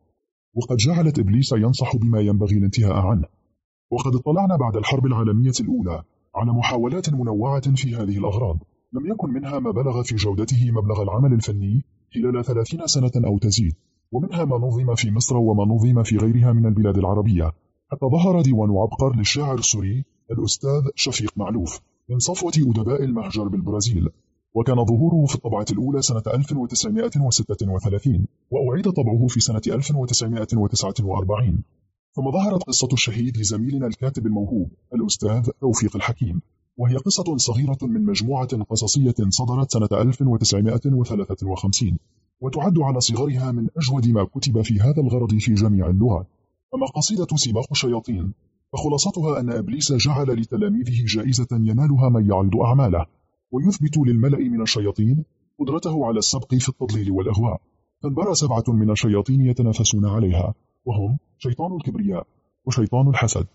وقد جعلت إبليس ينصح بما ينبغي الانتهاء عنه. وقد اطلعنا بعد الحرب العالمية الأولى على محاولات منوعة في هذه الأغراض. لم يكن منها ما بلغ في جودته مبلغ العمل الفني خلال ثلاثين سنة أو تزيد ومنها ما نظم في مصر وما نظم في غيرها من البلاد العربية. حتى ظهر ديوان عبقر للشاعر السوري الأستاذ شفيق معلوف من صفوة أدباء المهجر بالبرازيل وكان ظهوره في الطبعة الأولى سنة 1936 وأعيد طبعه في سنة 1949 ثم ظهرت قصة الشهيد لزميلنا الكاتب الموهوب الأستاذ توفيق الحكيم. وهي قصة صغيرة من مجموعة قصصية صدرت سنة 1953 وتعد على صغرها من أجود ما كتب في هذا الغرض في جميع اللغات أما قصيدة سباق الشياطين فخلاصتها أن إبليس جعل لتلاميذه جائزة ينالها من يعرض أعماله ويثبت للملأ من الشياطين قدرته على السبق في التضليل والأغواء. فانبرى سبعة من الشياطين يتنافسون عليها وهم شيطان الكبرياء وشيطان الحسد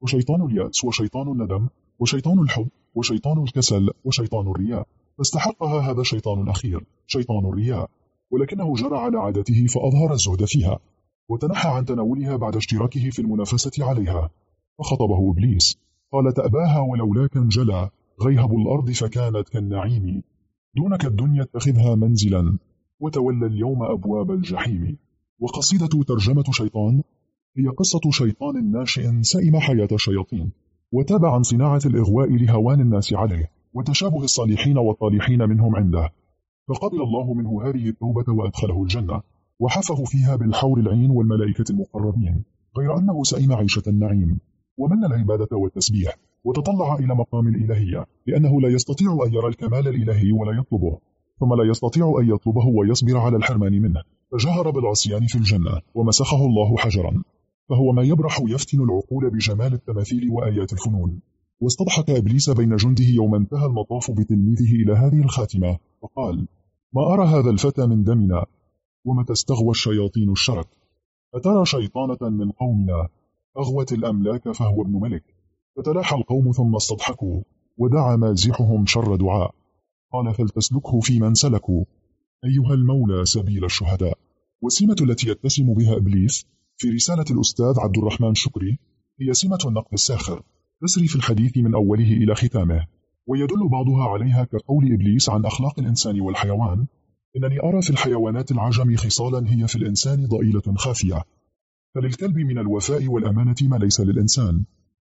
وشيطان اليأس وشيطان الندم وشيطان الحب وشيطان الكسل وشيطان الرياء. فاستحقها هذا الشيطان الأخير شيطان الرياء. ولكنه جرى على عادته فأظهر الزهد فيها وتنحى عن تناولها بعد اشتراكه في المنافسة عليها. فخطبه إبليس. قال تأباها ولولاك انجلى غيهب الأرض فكانت كالنعيم. دونك الدنيا اتخذها منزلا وتولى اليوم أبواب الجحيم. وقصيدة ترجمة شيطان هي قصة شيطان ناشئ سئم حياة الشياطين وتاب عن صناعة الإغواء لهوان الناس عليه وتشابه الصالحين والطالحين منهم عنده. فقبل الله منه هذه التوبة وأدخله الجنة وحفه فيها بالحور العين والملائكة المقربين غير أنه سئم عيشة النعيم. ومن العبادة والتسبيح وتطلع إلى مقام الإلهية لأنه لا يستطيع أن يرى الكمال الإلهي ولا يطلبه. ثم لا يستطيع أن يطلبه ويصبر على الحرمان منه. فجهر بالعصيان في الجنة ومسخه الله حجرا. فهو ما يبرح يفتن العقول بجمال التماثيل وآيات الفنون. واستضحك إبليس بين جنده يوم انتهى المطاف بتلميذه إلى هذه الخاتمة فقال ما أرى هذا الفتى من دمنا؟ ومتى استغوى الشياطين الشرك أترى شيطانة من قومنا؟ أغوت الأملاك فهو ابن ملك. فتلاحى القوم ثم استضحكوا ودعا مازحهم شر دعاء. قال فلتسلكه في من سلكوا؟ أيها المولى سبيل الشهداء. والسمة التي يتسم بها إبليس في رسالة الأستاذ عبد الرحمن شكري هي سمة النقد الساخر تسري في الحديث من أوله إلى ختامه ويدل بعضها عليها كقول إبليس عن أخلاق الإنسان والحيوان إنني أرى في الحيوانات العجم خصالا هي في الإنسان ضئيلة خافية فللكلب من الوفاء والأمانة ما ليس للإنسان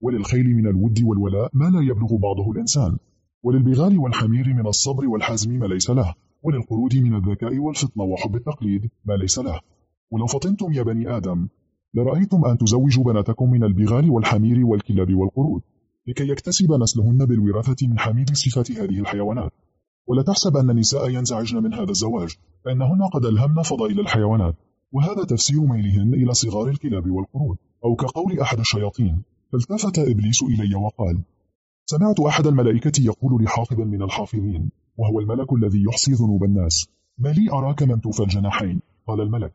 وللخيل من الود والولاء ما لا يبلغ بعضه الإنسان وللبغال والحمير من الصبر والحزم ما ليس له وللقرود من الذكاء والفطنة وحب التقليد ما ليس له. ولو فطنتم يا بني آدم لرأيتم أن تزوجوا بناتكم من البغال والحمير والكلاب والقرود لكي يكتسب نسلهن بالوراثة من حميد صفات هذه الحيوانات. ولا تحسب أن النساء ينزعجن من هذا الزواج فإنهن قد ألهمن فضائل الحيوانات. وهذا تفسير ميلهن إلى صغار الكلاب والقرود أو كقول أحد الشياطين. فالتفت إبليس إلي وقال سمعت أحد الملائكة يقول لحافظ من الحافظين وهو الملك الذي يحصي ذنوب الناس ما لي أراك ممتوف الجناحين قال الملك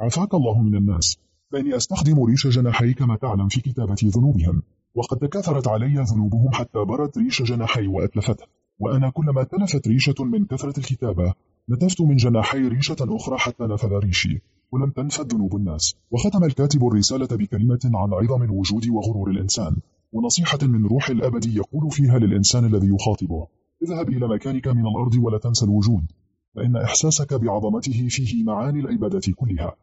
عفاك الله من الناس. فإني أستخدم ريش جناحي كما تعلم في كتابة ذنوبهم. وقد تكاثرت علي ذنوبهم حتى برت ريش جناحي وأتلفته وأنا كلما تلفت ريشة من كثرة الكتابة نتفت من جناحي ريشة أخرى حتى نفذ ريشي. ولم تنفذ ذنوب الناس. وختم الكاتب الرسالة بكلمة عن عظم الوجود وغرور الإنسان. ونصيحة من روح الأبد يقول فيها للإنسان الذي يخاطبه اذهب إلى مكانك من الأرض ولا تنسى الوجود. فإن إحساسك بعظمته فيه معاني العبادة كلها.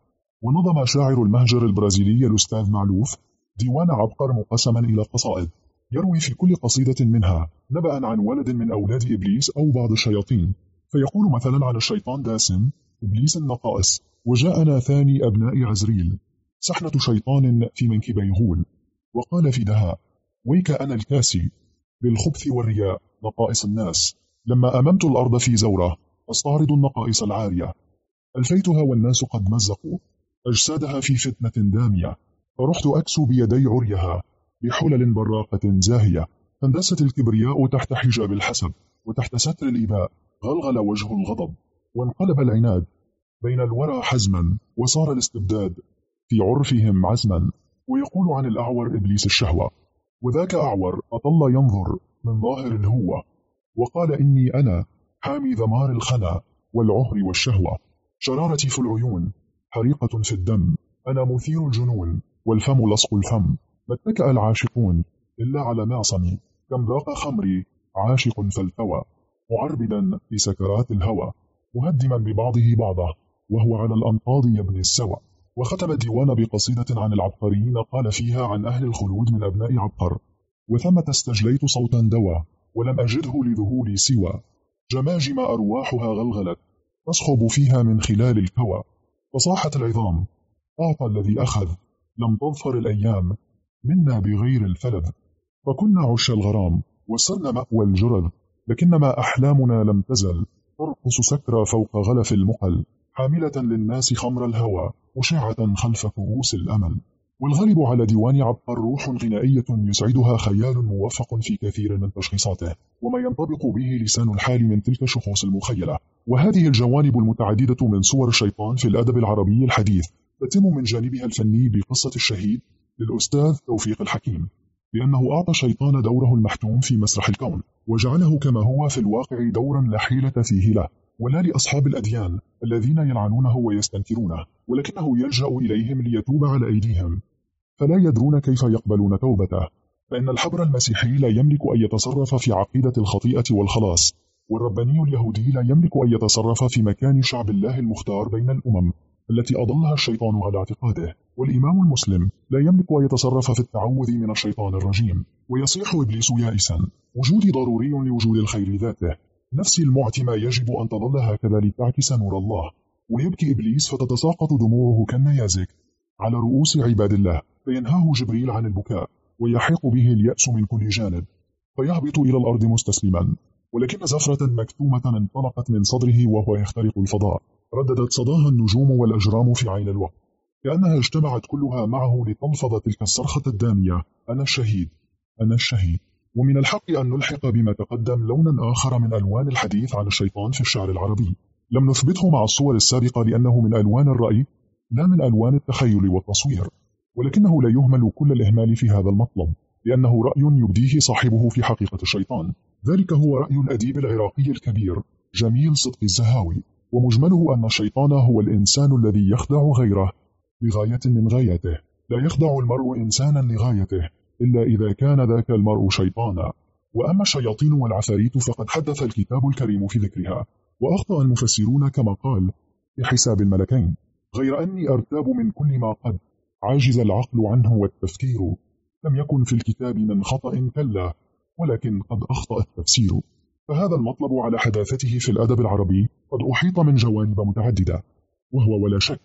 ونظم شاعر المهجر البرازيلي الأستاذ معلوف ديوان عبقر مقسما إلى قصائد يروي في كل قصيدة منها نبأ عن ولد من أولاد إبليس أو بعض الشياطين فيقول مثلا عن الشيطان داسم إبليس النقائص وجاءنا ثاني أبناء عزريل. سحنة شيطان في منكبي غول وقال في دهاء ويك أنا الكاسي بالخبث والرياء نقائص الناس. لما أممت الأرض في زورة أستعرض النقائص العارية. ألفيتها والناس قد مزقوا. أجسادها في فتنة دامية. فرحت أكسو بيدي عريها بحلل براقة زاهية. فاندست الكبرياء تحت حجاب الحسب وتحت ستر الإباء. غلغل وجه الغضب وانقلب العناد بين الورى حزما وصار الاستبداد في عرفهم عزما. ويقول عن الأعور إبليس الشهوة وذاك أعور أطل ينظر من ظاهر الهوة. وقال إني أنا حامي ذمار الخنا والعهر والشهوة. شرارتي في العيون حريقة في الدم. أنا مثير الجنون والفم لصق الفم. ما اتكأ العاشقون إلا على معصمي كم ذاق خمري. عاشق فالتوى. معربدا في سكرات الهوى. مهدما ببعضه بعضه وهو على الأنقاض يبني السوى. وختم الديوان بقصيدة عن العبقريين قال فيها عن أهل الخلود من أبناء عبقر. وثمة استجليت صوتا دوى. ولم أجده لذهولي سوى. جماجم أرواحها غلغلت. تصخب فيها من خلال الكوى. فصاحت العظام أعطى الذي أخذ لم تظفر الأيام منا بغير الفلذ. فكنا عش الغرام وصرنا مأوى الجرذ لكنما أحلامنا لم تزل ترقص سكرى فوق غلف المقل حاملة للناس خمر الهوى مشعة خلف كؤوس الأمل. والغالب على ديوان عبقر روح غنائية يسعدها خيال موفق في كثير من تشخيصاته وما ينطبق به لسان الحال من تلك الشخوص المخيلة. وهذه الجوانب المتعددة من صور الشيطان في الأدب العربي الحديث تتم من جانبها الفني بقصة الشهيد للأستاذ توفيق الحكيم لأنه أعطى الشيطان دوره المحتوم في مسرح الكون وجعله كما هو في الواقع دورا لا حيلة فيه له ولا لأصحاب الأديان الذين يلعنونه ويستنكرونه ولكنه يلجأ إليهم ليتوب على أيديهم. فلا يدرون كيف يقبلون توبته. فإن الحبر المسيحي لا يملك أن يتصرف في عقيدة الخطيئة والخلاص والرباني اليهودي لا يملك أن يتصرف في مكان شعب الله المختار بين الأمم التي أضلها الشيطان على اعتقاده. والإمام المسلم لا يملك أن يتصرف في التعوذ من الشيطان الرجيم. ويصيح إبليس يائسا وجودي ضروري لوجود الخير ذاته. نفسي المعتمة يجب أن تظل هكذا لتعكس نور الله. ويبكي إبليس فتتساقط دموعه كالنيازك. على رؤوس عباد الله فينهاه جبريل عن البكاء ويحيق به اليأس من كل جانب فيهبط إلى الأرض مستسلما. ولكن زفرة مكتومة انطلقت من صدره وهو يخترق الفضاء. رددت صداها النجوم والأجرام في عين الوقت. كأنها اجتمعت كلها معه لتلفظ تلك الصرخة الدامية أنا الشهيد. أنا الشهيد. ومن الحق أن نلحق بما تقدم لونا آخر من ألوان الحديث عن الشيطان في الشعر العربي. لم نثبته مع الصور السابقة لأنه من ألوان الرأي لا من ألوان التخيل والتصوير ولكنه لا يهمل كل الإهمال في هذا المطلب لأنه رأي يبديه صاحبه في حقيقة الشيطان. ذلك هو رأي الأديب العراقي الكبير جميل صدق الزهاوي ومجمله أن الشيطان هو الإنسان الذي يخدع غيره بغاية من غايته. لا يخدع المرء إنسانا لغايته إلا إذا كان ذاك المرء شيطانا. وأما الشياطين والعفاريت فقد حدث الكتاب الكريم في ذكرها. وأخطأ المفسرون كما قال بحساب الملكين. غير أني أرتاب من كل ما قد عاجز العقل عنه والتفكير. لم يكن في الكتاب من خطأ كلا ولكن قد أخطأ التفسير. فهذا المطلب على حداثته في الأدب العربي قد أحيط من جوانب متعددة. وهو ولا شك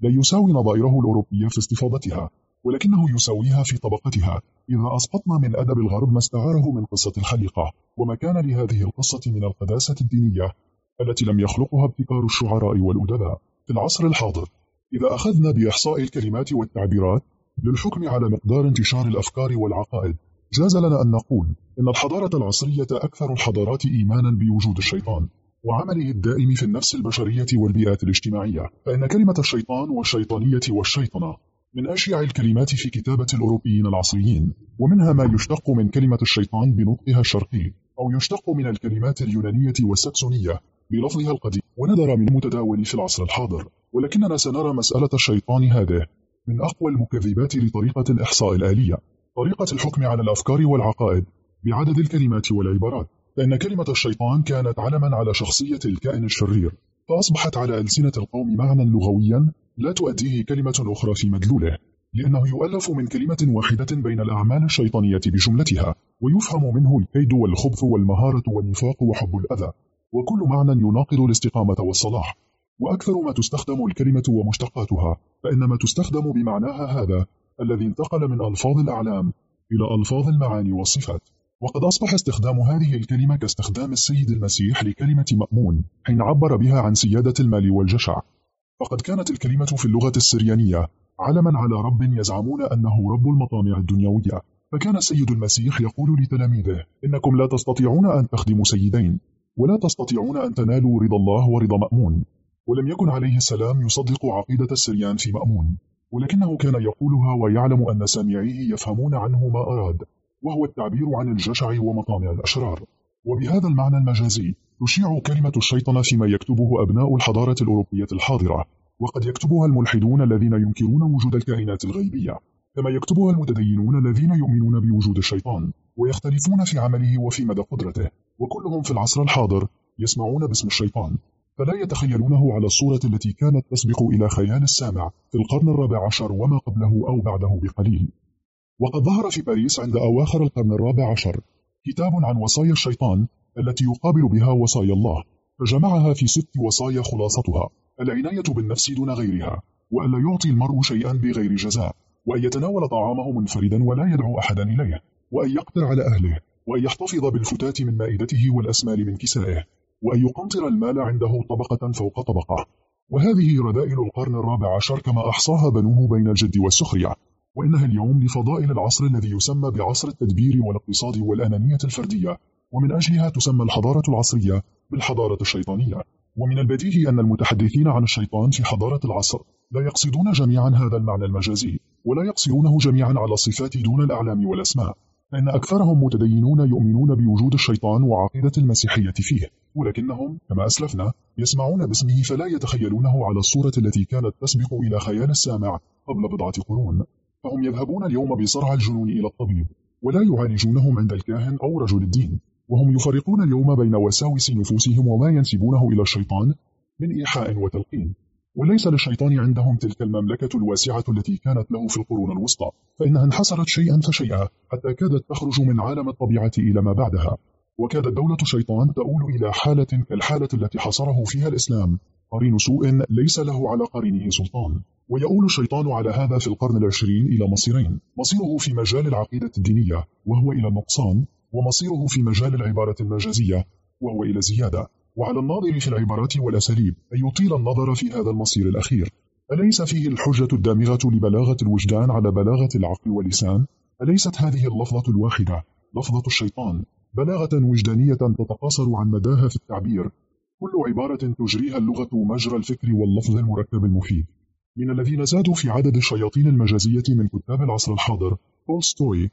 لا يساوي نظائره الأوروبية في استفاضتها ولكنه يساويها في طبقتها. إذا أسقطنا من أدب الغرب ما استعاره من قصة الخليقة. وما كان لهذه القصة من القداسة الدينية التي لم يخلقها ابتكار الشعراء والأدباء. في العصر الحاضر. إذا أخذنا بإحصاء الكلمات والتعبيرات للحكم على مقدار انتشار الأفكار والعقائد جاز لنا أن نقول إن الحضارة العصرية أكثر الحضارات إيمانا بوجود الشيطان وعمله الدائم في النفس البشرية والبيئات الاجتماعية فإن كلمة الشيطان والشيطانية والشيطنة من أشيع الكلمات في كتابة الأوروبيين العصريين ومنها ما يشتق من كلمة الشيطان بنطقها الشرقي. أو يشتق من الكلمات اليونانية والسكسونية بلفظها القديم. وندر من المتداول في العصر الحاضر. ولكننا سنرى مسألة الشيطان هذه من أقوى المكذبات لطريقة الإحصاء الآلية. طريقة الحكم على الأفكار والعقائد بعدد الكلمات والعبارات. فإن كلمة الشيطان كانت علما على شخصية الكائن الشرير فأصبحت على ألسنة القوم معنى لغويا لا تؤديه كلمة أخرى في مدلوله. لأنه يؤلف من كلمة واحدة بين الأعمال الشيطانية بجملتها ويفهم منه الكيد والخبث والمهارة والنفاق وحب الأذى. وكل معنى يناقض الاستقامة والصلاح. وأكثر ما تستخدم الكلمة ومشتقاتها فإنما تستخدم بمعناها هذا الذي انتقل من ألفاظ الأعلام إلى ألفاظ المعاني والصفات. وقد أصبح استخدام هذه الكلمة كاستخدام السيد المسيح لكلمة مأمون حين عبر بها عن سيادة المال والجشع. فقد كانت الكلمة في اللغة السريانية علما على رب يزعمون أنه رب المطامع الدنيوية. فكان السيد المسيح يقول لتلاميذه إنكم لا تستطيعون أن تخدموا سيدين ولا تستطيعون أن تنالوا رضا الله ورضا مأمون. ولم يكن عليه السلام يصدق عقيدة السريان في مأمون. ولكنه كان يقولها ويعلم أن سامعيه يفهمون عنه ما أراد وهو التعبير عن الجشع ومطامع الأشرار. وبهذا المعنى المجازي تشيع كلمة الشيطنة فيما يكتبه أبناء الحضارة الأوروبية الحاضرة. وقد يكتبها الملحدون الذين ينكرون وجود الكائنات الغيبية كما يكتبها المتدينون الذين يؤمنون بوجود الشيطان ويختلفون في عمله وفي مدى قدرته وكلهم في العصر الحاضر يسمعون باسم الشيطان فلا يتخيلونه على الصورة التي كانت تسبق إلى خيال السامع في القرن الرابع عشر وما قبله أو بعده بقليل. وقد ظهر في باريس عند أواخر القرن الرابع عشر كتاب عن وصايا الشيطان التي يقابل بها وصايا الله فجمعها في ست وصايا خلاصتها. العناية بالنفس دون غيرها وألا يعطي المرء شيئا بغير جزاء وأن يتناول طعامه منفردا ولا يدعو أحدا إليه وأن يقدر على أهله وأن يحتفظ بالفتات من مائدته والأسمال من كسائه وأن يقنطر المال عنده طبقة فوق طبقة. وهذه رذائل القرن الرابع عشر كما أحصاها بنوه بين الجد والسخرية وإنها اليوم لفضائل العصر الذي يسمى بعصر التدبير والاقتصاد والأنانية الفردية ومن أجلها تسمى الحضارة العصرية بالحضارة الشيطانية. ومن البديهي أن المتحدثين عن الشيطان في حضارة العصر لا يقصدون جميعا هذا المعنى المجازي ولا يقصرونه جميعا على الصفات دون الأعلام والأسماء فإن أكثرهم متدينون يؤمنون بوجود الشيطان وعقيدة المسيحية فيه ولكنهم كما أسلفنا يسمعون باسمه فلا يتخيلونه على الصورة التي كانت تسبق إلى خيال السامع قبل بضعة قرون. فهم يذهبون اليوم بصرع الجنون إلى الطبيب ولا يعالجونهم عند الكاهن أو رجل الدين. وهم يفرقون اليوم بين وساوس نفوسهم وما ينسبونه إلى الشيطان من إيحاء وتلقين. وليس للشيطان عندهم تلك المملكة الواسعة التي كانت له في القرون الوسطى. فإنها انحسرت شيئا فشيئا حتى كادت تخرج من عالم الطبيعة إلى ما بعدها. وكادت دولة الشيطان تؤول إلى حالة كالحالة التي حصره فيها الإسلام. قرين سوء ليس له على قرينه سلطان. ويؤول الشيطان على هذا في القرن العشرين إلى مصيرين. مصيره في مجال العقيدة الدينية وهو إلى النقصان. ومصيره في مجال العبارة المجازية وهو إلى الزيادة وعلى الناظر في العبارات والأساليب أن يطيل النظر في هذا المصير الأخير. أليس فيه الحجة الدامغة لبلاغة الوجدان على بلاغة العقل واللسان؟ أليست هذه اللفظة الواحدة لفظة الشيطان بلاغة وجدانية تتقاصر عن مداها في التعبير؟ كل عبارة تجريها اللغة مجرى الفكر واللفظ المركب المفيد. من الذين زادوا في عدد الشياطين المجازية من كتاب العصر الحاضر تولستوي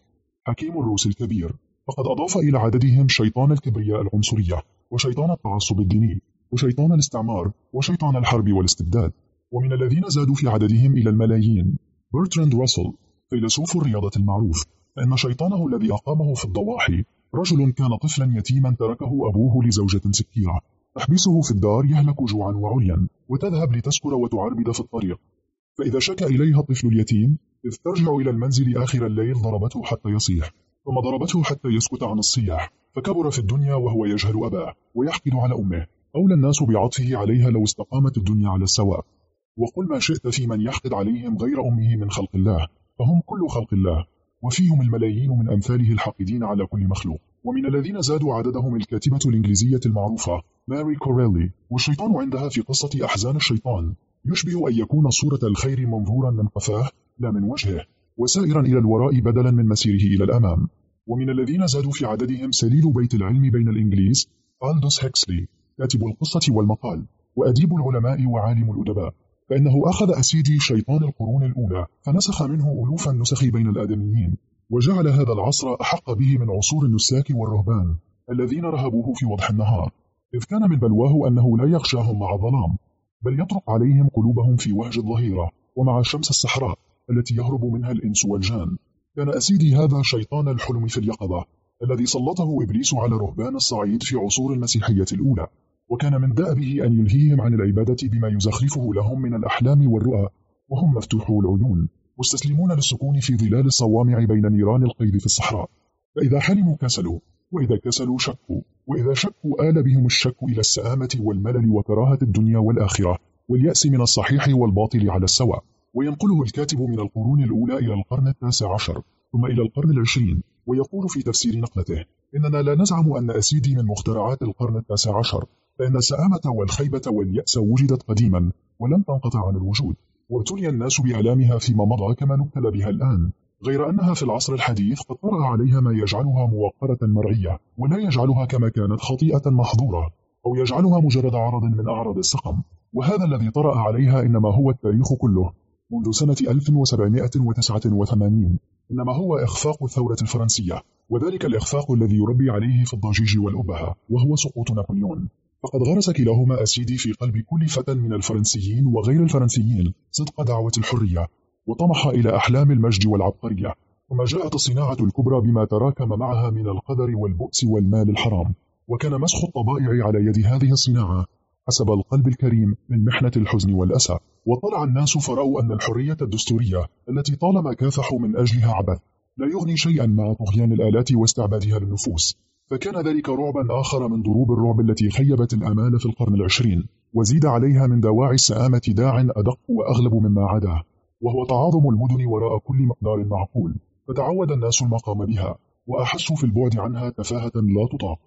حكيم الروس الكبير. فقد أضاف إلى عددهم شيطان الكبرياء العنصرية وشيطان التعصب الديني وشيطان الاستعمار وشيطان الحرب والاستبداد. ومن الذين زادوا في عددهم إلى الملايين برتراند راسل فيلسوف الرياضة المعروف فإن شيطانه الذي أقامه في الضواحي رجل كان طفلا يتيما تركه أبوه لزوجة سكيرة تحبسه في الدار يهلك جوعا وعريا وتذهب لتسكر وتعربد في الطريق. فإذا شكى إليها الطفل اليتيم إذ ترجع إلى المنزل آخر الليل ضربته حتى يصيح. ثم ضربته حتى يسكت عن الصياح فكبر في الدنيا وهو يجهل أباه ويحقد على أمه. أولى الناس بعطفه عليها لو استقامت الدنيا على السواء. وقل ما شئت في من يحقد عليهم غير أمه من خلق الله فهم كل خلق الله وفيهم الملايين من أمثاله الحاقدين على كل مخلوق. ومن الذين زادوا عددهم الكاتبة الإنجليزية المعروفة ماري كوريلي والشيطان عندها في قصة أحزان الشيطان. يشبه أن يكون صورة الخير منظورا من قفاه لا من وجهه. وسائرا إلى الوراء بدلا من مسيره إلى الأمام. ومن الذين زادوا في عددهم سليل بيت العلم بين الإنجليز ألدوس هيكسلي كاتب القصة والمقال وأديب العلماء وعالم الأدباء فإنه أخذ أسيدي شيطان القرون الأولى فنسخ منه ألوف النسخ بين الآدميين وجعل هذا العصر أحق به من عصور النساك والرهبان الذين رهبوه في وضح النهار. إذ كان من بلواه أنه لا يخشاهم مع الظلام بل يطرق عليهم قلوبهم في وهج الظهيرة ومع الشمس الصحراء. التي يهرب منها الإنس والجان. كان أسيدي هذا شيطان الحلم في اليقظة الذي سلطه إبليس على رهبان الصعيد في عصور المسيحية الأولى. وكان من دأبه أن يلهيهم عن العبادة بما يزخرفه لهم من الأحلام والرؤى وهم مفتوحو العيون مستسلمون للسكون في ظلال الصوامع بين نيران القيد في الصحراء. فإذا حلموا كسلوا وإذا كسلوا شكوا وإذا شكوا آل بهم الشك إلى السآمة والملل وكراهة الدنيا والآخرة واليأس من الصحيح والباطل على السواء. وينقله الكاتب من القرون الأولى إلى القرن التاسع عشر ثم إلى القرن العشرين ويقول في تفسير نقلته إننا لا نزعم أن أسيدي من مخترعات القرن التاسع عشر فإن السآمة والخيبة واليأس وجدت قديما ولم تنقطع عن الوجود وابتلي الناس بآلامها فيما مضى كما نبتلى بها الآن غير أنها في العصر الحديث قد طرأ عليها ما يجعلها موقرة مرعية ولا يجعلها كما كانت خطيئة محظورة أو يجعلها مجرد عرض من أعراض السقم وهذا الذي طرأ عليها إنما هو التاريخ كله منذ سنة 1789 إنما هو إخفاق الثورة الفرنسية وذلك الإخفاق الذي يربي عليه في الضجيج والأبهة وهو سقوط نابليون. فقد غرس كلاهما أسيدي في قلب كل فتى من الفرنسيين وغير الفرنسيين صدق دعوة الحرية وطمح إلى أحلام المجد والعبقرية. ثم جاءت الصناعة الكبرى بما تراكم معها من القدر والبؤس والمال الحرام وكان مسخ الطبائع على يد هذه الصناعة. حسب القلب الكريم من محنة الحزن والأسى. وطلع الناس فرأوا أن الحرية الدستورية التي طالما كافحوا من أجلها عبث لا يغني شيئا مع طغيان الآلات واستعبادها للنفوس. فكان ذلك رعبا آخر من ضروب الرعب التي خيبت الآمال في القرن العشرين وزيد عليها من دواعي السآمة داع أدق وأغلب مما عداه. وهو تعاظم المدن وراء كل مقدار معقول فتعود الناس المقام بها وأحسوا في البعد عنها تفاهة لا تطاق.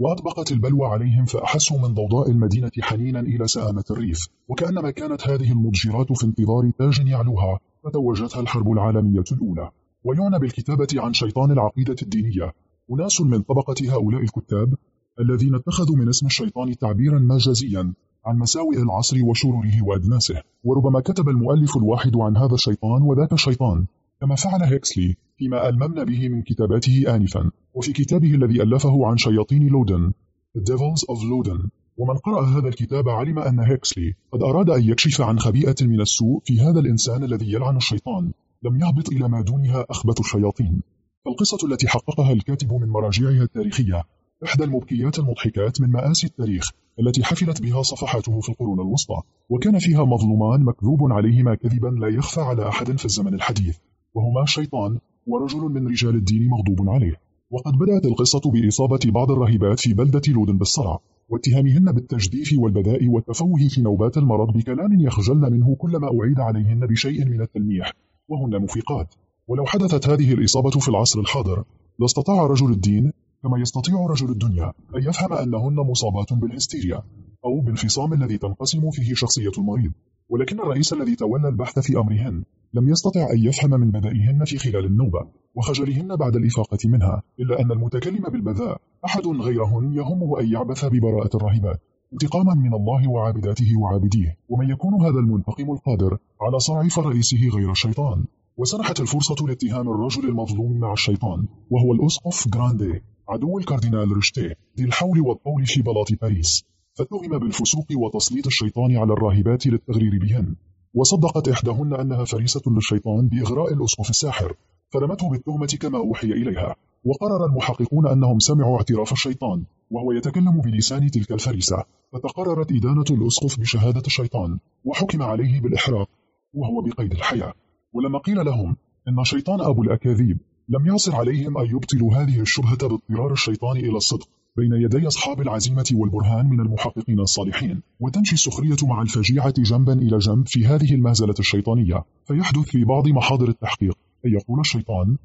وأطبقت البلوى عليهم فأحسوا من ضوضاء المدينة حنينا إلى سآمة الريف. وكأنما كانت هذه المضجرات في انتظار تاج يعلوها فتوجتها الحرب العالمية الأولى. ويعنى بالكتابة عن شيطان العقيدة الدينية. أناس من طبقة هؤلاء الكتاب الذين اتخذوا من اسم الشيطان تعبيرا مجازيا عن مساوئ العصر وشروره وأدناسه. وربما كتب المؤلف الواحد عن هذا الشيطان وذاك الشيطان. كما فعل هيكسلي فيما ألممنا به من كتاباته آنفا وفي كتابه الذي ألفه عن شياطين لودن The Devils of Loden. ومن قرأ هذا الكتاب علم أن هيكسلي قد أراد أن يكشف عن خبيئة من السوء في هذا الإنسان الذي يلعن الشيطان لم يهبط إلى ما دونها أخبث الشياطين. فالقصة التي حققها الكاتب من مراجعها التاريخية إحدى المبكيات المضحكات من مآسي التاريخ التي حفلت بها صفحاته في القرون الوسطى وكان فيها مظلومان مكذوب عليهما كذبا لا يخفى على أحد في الزمن الحديث. وهما شيطان ورجل من رجال الدين مغضوب عليه. وقد بدأت القصة بإصابة بعض الراهبات في بلدة لودن بالصرع واتهامهن بالتجديف والبذاء والتفوه في نوبات المرض بكلام يخجلن منه كلما أعيد عليهن بشيء من التلميح وهن مفيقات ولو حدثت هذه الإصابة في العصر الحاضر لاستطاع رجل الدين كما يستطيع رجل الدنيا أن يفهم أنهن مصابات بالهستيريا أو بالفصام الذي تنقسم فيه شخصية المريض. ولكن الرئيس الذي تولى البحث في أمرهن لم يستطع أن يفهم من بدائهن في خلال النوبة وخجلهن بعد الإفاقة منها إلا أن المتكلم بالبذاء أحد غيرهن يهمه أن يعبث ببراءة الراهبات انتقاما من الله وعابداته وعابديه. ومن يكون هذا المنتقم القادر على صرع فرئيسه غير الشيطان. وسنحت الفرصة لاتهام الرجل المظلوم مع الشيطان وهو الأسقف جراندي عدو الكاردينال رشليو ذي الحول والطول في بلاط باريس. فاتهم بالفسوق وتسليط الشيطان على الراهبات للتغرير بهن. وصدقت إحداهن أنها فريسة للشيطان بإغراء الأسقف الساحر فرمته بالتهمة كما أوحي إليها وقرر المحققون أنهم سمعوا اعتراف الشيطان وهو يتكلم بلسان تلك الفريسة فتقررت إدانة الأسقف بشهادة الشيطان وحكم عليه بالإحراق وهو بقيد الحياة. ولما قيل لهم إن شيطان أبو الأكاذيب لم يعصر عليهم أن يبطلوا هذه الشبهة باضطرار الشيطان إلى الصدق بين يدي أصحاب العزيمة والبرهان من المحققين الصالحين وتمشي السخرية مع الفجيعة جنبا إلى جنب في هذه المهزلة الشيطانية. فيحدث في بعض محاضر التحقيق. أن يقول الشيطان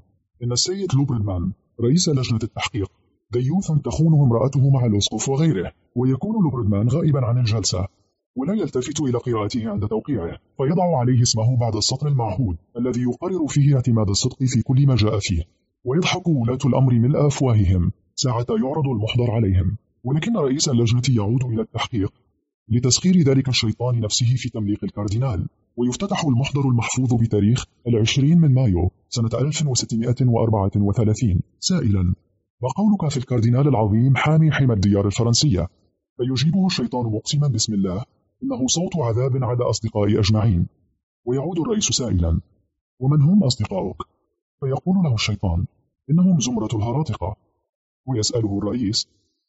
إن السيد لوبردمان رئيس لجنة التحقيق ديوث تخونه امرأته مع الأسقف وغيره ويكون لوبردمان غائبا عن الجلسة ولا يلتفت إلى قراءته عند توقيعه فيضع عليه اسمه بعد السطر المعهود الذي يقرر فيه اعتماد الصدق في كل ما جاء فيه ويضحك ولاة الأمر ملء أفواههم. ساعة يعرض المحضر عليهم ولكن رئيس اللجنة يعود إلى التحقيق لتسخير ذلك الشيطان نفسه في تمليق الكاردينال. ويفتتح المحضر المحفوظ بتاريخ العشرين من مايو سنة 1634 سائلا ما قولك في الكاردينال العظيم حامي حمى الديار الفرنسية؟ فيجيبه الشيطان مقسما بسم الله إنه صوت عذاب على أصدقائي أجمعين. ويعود الرئيس سائلا ومن هم أصدقاؤك؟ فيقول له الشيطان إنهم زمرة الهراطقة ويسأله الرئيس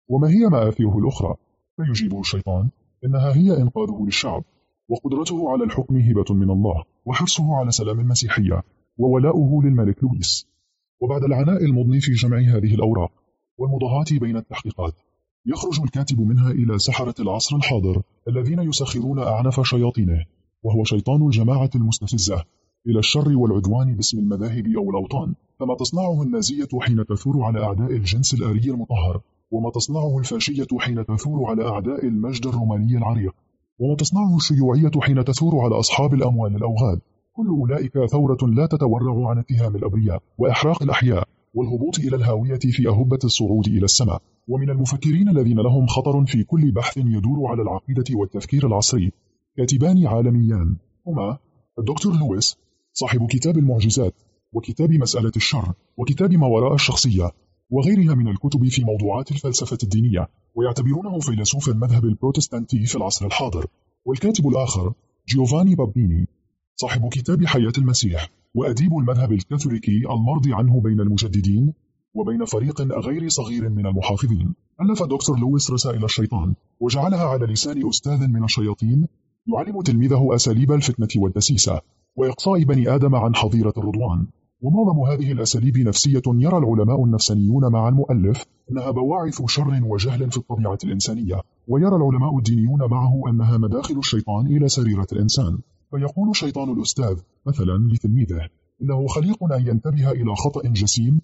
وما هي مآثره الأخرى؟ فيجيبه الشيطان إنها هي إنقاذه للشعب وقدرته على الحكم هبة من الله وحرصه على سلام المسيحية وولاؤه للملك لويس وبعد العناء المضني في جمع هذه الأوراق والمضاهاة بين التحقيقات يخرج الكاتب منها إلى سحرة العصر الحاضر الذين يسخرون أعنف شياطينه وهو شيطان الجماعة المستفزة إلى الشر والعدوان باسم المذاهب أو الأوطان. فما تصنعه النازية حين تثور على أعداء الجنس الآري المطهر وما تصنعه الفاشية حين تثور على أعداء المجد الروماني العريق وما تصنعه الشيوعية حين تثور على أصحاب الأموال الأوغاد كل أولئك ثورة لا تتورع عن اتهام الأبرياء وإحراق الأحياء والهبوط إلى الهاوية في أهبة الصعود إلى السماء. ومن المفكرين الذين لهم خطر في كل بحث يدور على العقيدة والتفكير العصري. كاتبان عالميان. هما الدكتور لويس صاحب كتاب المعجزات وكتاب مسألة الشر وكتاب ما وراء الشخصية وغيرها من الكتب في موضوعات الفلسفة الدينية ويعتبرونه فيلسوف المذهب البروتستانتي في العصر الحاضر. والكاتب الآخر جيوفاني بابيني صاحب كتاب حياة المسيح وأديب المذهب الكاثوليكي المرضي عنه بين المجددين وبين فريق غير صغير من المحافظين. ألف دكتور لويس رسائل الشيطان وجعلها على لسان أستاذ من الشياطين يعلم تلميذه أساليب الفتنة والدسيسة وإقصاء بني آدم عن حظيرة الرضوان. ومعظم هذه الأساليب نفسية يرى العلماء النفسانيون مع المؤلف أنها بواعث شر وجهل في الطبيعة الإنسانية ويرى العلماء الدينيون معه أنها مداخل الشيطان إلى سريرة الإنسان. فيقول شيطان الأستاذ مثلا لتلميذه إنه خليق أن ينتبه إلى خطأ جسيم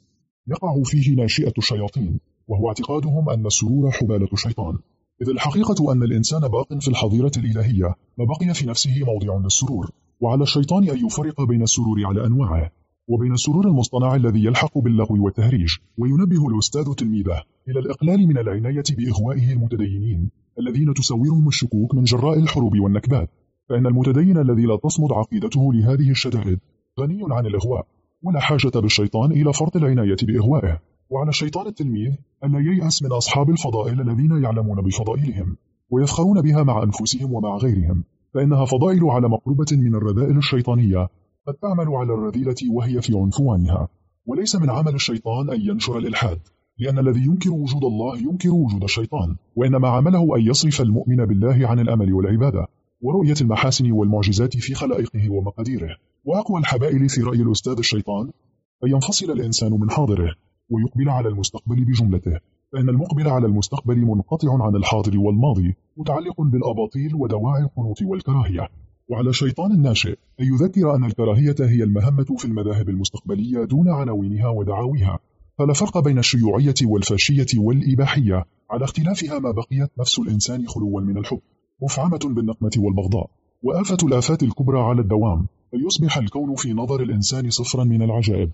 يقع فيه ناشئة الشياطين وهو اعتقادهم أن السرور حبالة الشيطان. إذ الحقيقة أن الإنسان باق في الحظيرة الإلهية ما بقي في نفسه موضع للسرور وعلى الشيطان أن يفرق بين السرور على أنواعه وبين السرور المصطنع الذي يلحق باللغو والتهريج وينبه الأستاذ تلميذه إلى الإقلال من العناية بإغوائه المتدينين الذين تسورهم الشكوك من جراء الحروب والنكبات فإن المتدين الذي لا تصمد عقيدته لهذه الشدائد غني عن الإغواء ولا حاجة بالشيطان إلى فرط العناية بإغوائه. وعلى الشيطان التلميذ أن لا ييأس من أصحاب الفضائل الذين يعلمون بفضائلهم ويفخرون بها مع أنفسهم ومع غيرهم فإنها فضائل على مقربة من الرذائل الشيطانية قد تعمل على الرذيلة وهي في عنفوانها. وليس من عمل الشيطان أن ينشر الإلحاد لأن الذي ينكر وجود الله ينكر وجود الشيطان وإنما عمله أن يصرف المؤمن بالله عن الأمل والعبادة ورؤية المحاسن والمعجزات في خلائقه ومقاديره. وأقوى الحبائل في رأي الأستاذ الشيطان أن ينفصل الإنسان من حاضره. ويقبل على المستقبل بجملته. فإن المقبل على المستقبل منقطع عن الحاضر والماضي متعلق بالأباطيل ودواعي القنوط والكراهية. وعلى الشيطان الناشئ أن يذكر أن الكراهية هي المهمة في المذاهب المستقبلية دون عناوينها ودعاويها. فلا فرق بين الشيوعية والفاشية والإباحية. على اختلافها ما بقيت نفس الإنسان خلوا من الحب. مفعمة بالنقمة والبغضاء. وآفة الآفات الكبرى على الدوام. أن يصبح الكون في نظر الإنسان صفرا من العجائب.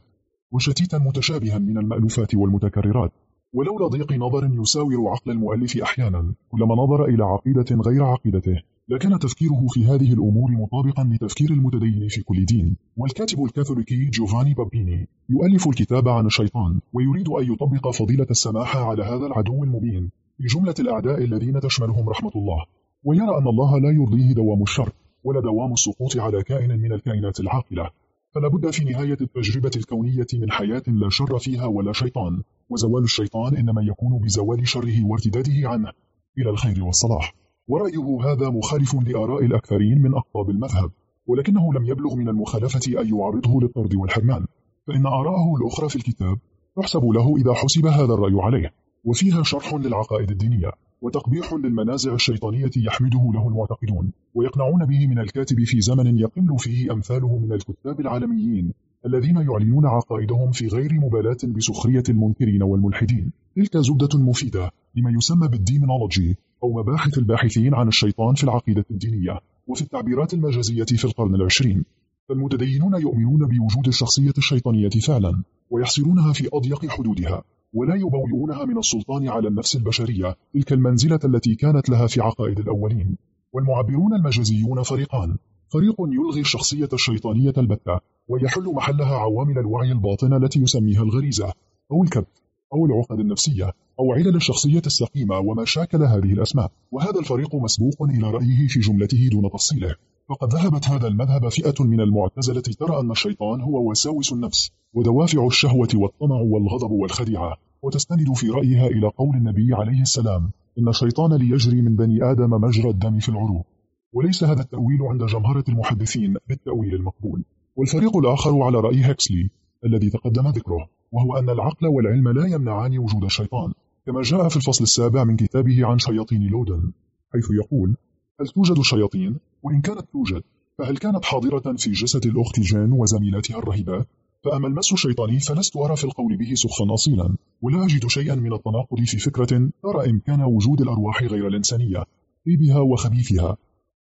وشتيتا متشابها من المألوفات والمتكررات. ولولا ضيق نظر يساور عقل المؤلف أحيانا كلما نظر إلى عقيدة غير عقيدته لكان تفكيره في هذه الأمور مطابقا لتفكير المتدين في كل دين. والكاتب الكاثوليكي جوفاني بابيني يؤلف الكتاب عن الشيطان ويريد أن يطبق فضيلة السماحة على هذا العدو المبين في جملة الأعداء الذين تشملهم رحمة الله. ويرى أن الله لا يرضيه دوام الشر ولا دوام السقوط على كائن من الكائنات العاقلة. فلا بد في نهاية التجربة الكونية من حياة لا شر فيها ولا شيطان وزوال الشيطان إنما يكون بزوال شره وارتداده عنه. إلى الخير والصلاح. ورأيه هذا مخالف لآراء الأكثرين من أقطاب المذهب ولكنه لم يبلغ من المخالفة أن يعرضه للطرد والحرمان. فإن آراءه الأخرى في الكتاب تحسب له إذا حسب هذا الرأي عليه. وفيها شرح للعقائد الدينية وتقبيح للمنازع الشيطانية يحمده له المعتقدون ويقنعون به من الكاتب في زمن يقل فيه أمثاله من الكتاب العالميين الذين يعلنون عقائدهم في غير مبالاة بسخرية المنكرين والملحدين. تلك زبدة مفيدة لما يسمى بالديمونولوجي أو مباحث الباحثين عن الشيطان في العقيدة الدينية وفي التعبيرات المجازية في القرن العشرين. فالمتدينون يؤمنون بوجود الشخصية الشيطانية فعلا ويحصرونها في أضيق حدودها. ولا يبوئونها من السلطان على النفس البشرية تلك المنزلة التي كانت لها في عقائد الأولين. والمعبرون المجازيون فريقان. فريق يلغي الشخصية الشيطانية البتة ويحل محلها عوامل الوعي الباطنة التي يسميها الغريزة أو الكبت أو العقد النفسية أو علل الشخصية السقيمة وما شاكل هذه الأسماء. وهذا الفريق مسبوق إلى رأيه في جملته دون تفصيله. فقد ذهبت هذا المذهب فئة من المعتزلة ترى أن الشيطان هو وساوس النفس ودوافع الشهوة والطمع والغضب والخديعة. وتستند في رأيها إلى قول النبي عليه السلام إن الشيطان ليجري من بني آدم مجرى الدم في العروق. وليس هذا التأويل عند جمهرة المحدثين بالتأويل المقبول. والفريق الآخر على رأي هكسلي الذي تقدم ذكره وهو أن العقل والعلم لا يمنعان وجود الشيطان كما جاء في الفصل السابع من كتابه عن شياطين لودن حيث يقول هل توجد شياطين؟ وإن كانت توجد فهل كانت حاضرة في جسد الأخت جين وزميلاتها الرهيبات؟ فأما المس الشيطاني فلست أرى في القول به سخفا أصيلا ولا أجد شيئا من التناقض في فكرة ترى إمكان وجود الأرواح غير الإنسانية طيبها وخبيثها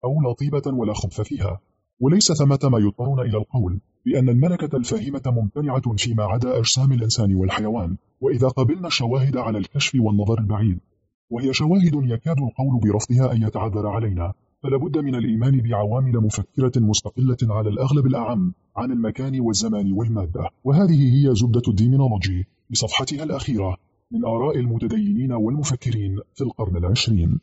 أو لا طيبة ولا خبث فيها. وليس ثمة ما يضطرون إلى القول بأن الملكة الفاهمة ممتنعة فيما عدا أجسام الإنسان والحيوان وإذا قبلنا الشواهد على الكشف والنظر البعيد. وهي شواهد يكاد القول برفضها أن يتعذر علينا. فلا بد من الإيمان بعوامل مفكرة مستقلة على الأغلب الأعم عن المكان والزمان والمادة. وهذه هي زبدة الديمينولوجي بصفحتها الأخيرة من آراء المتدينين والمفكرين في القرن العشرين.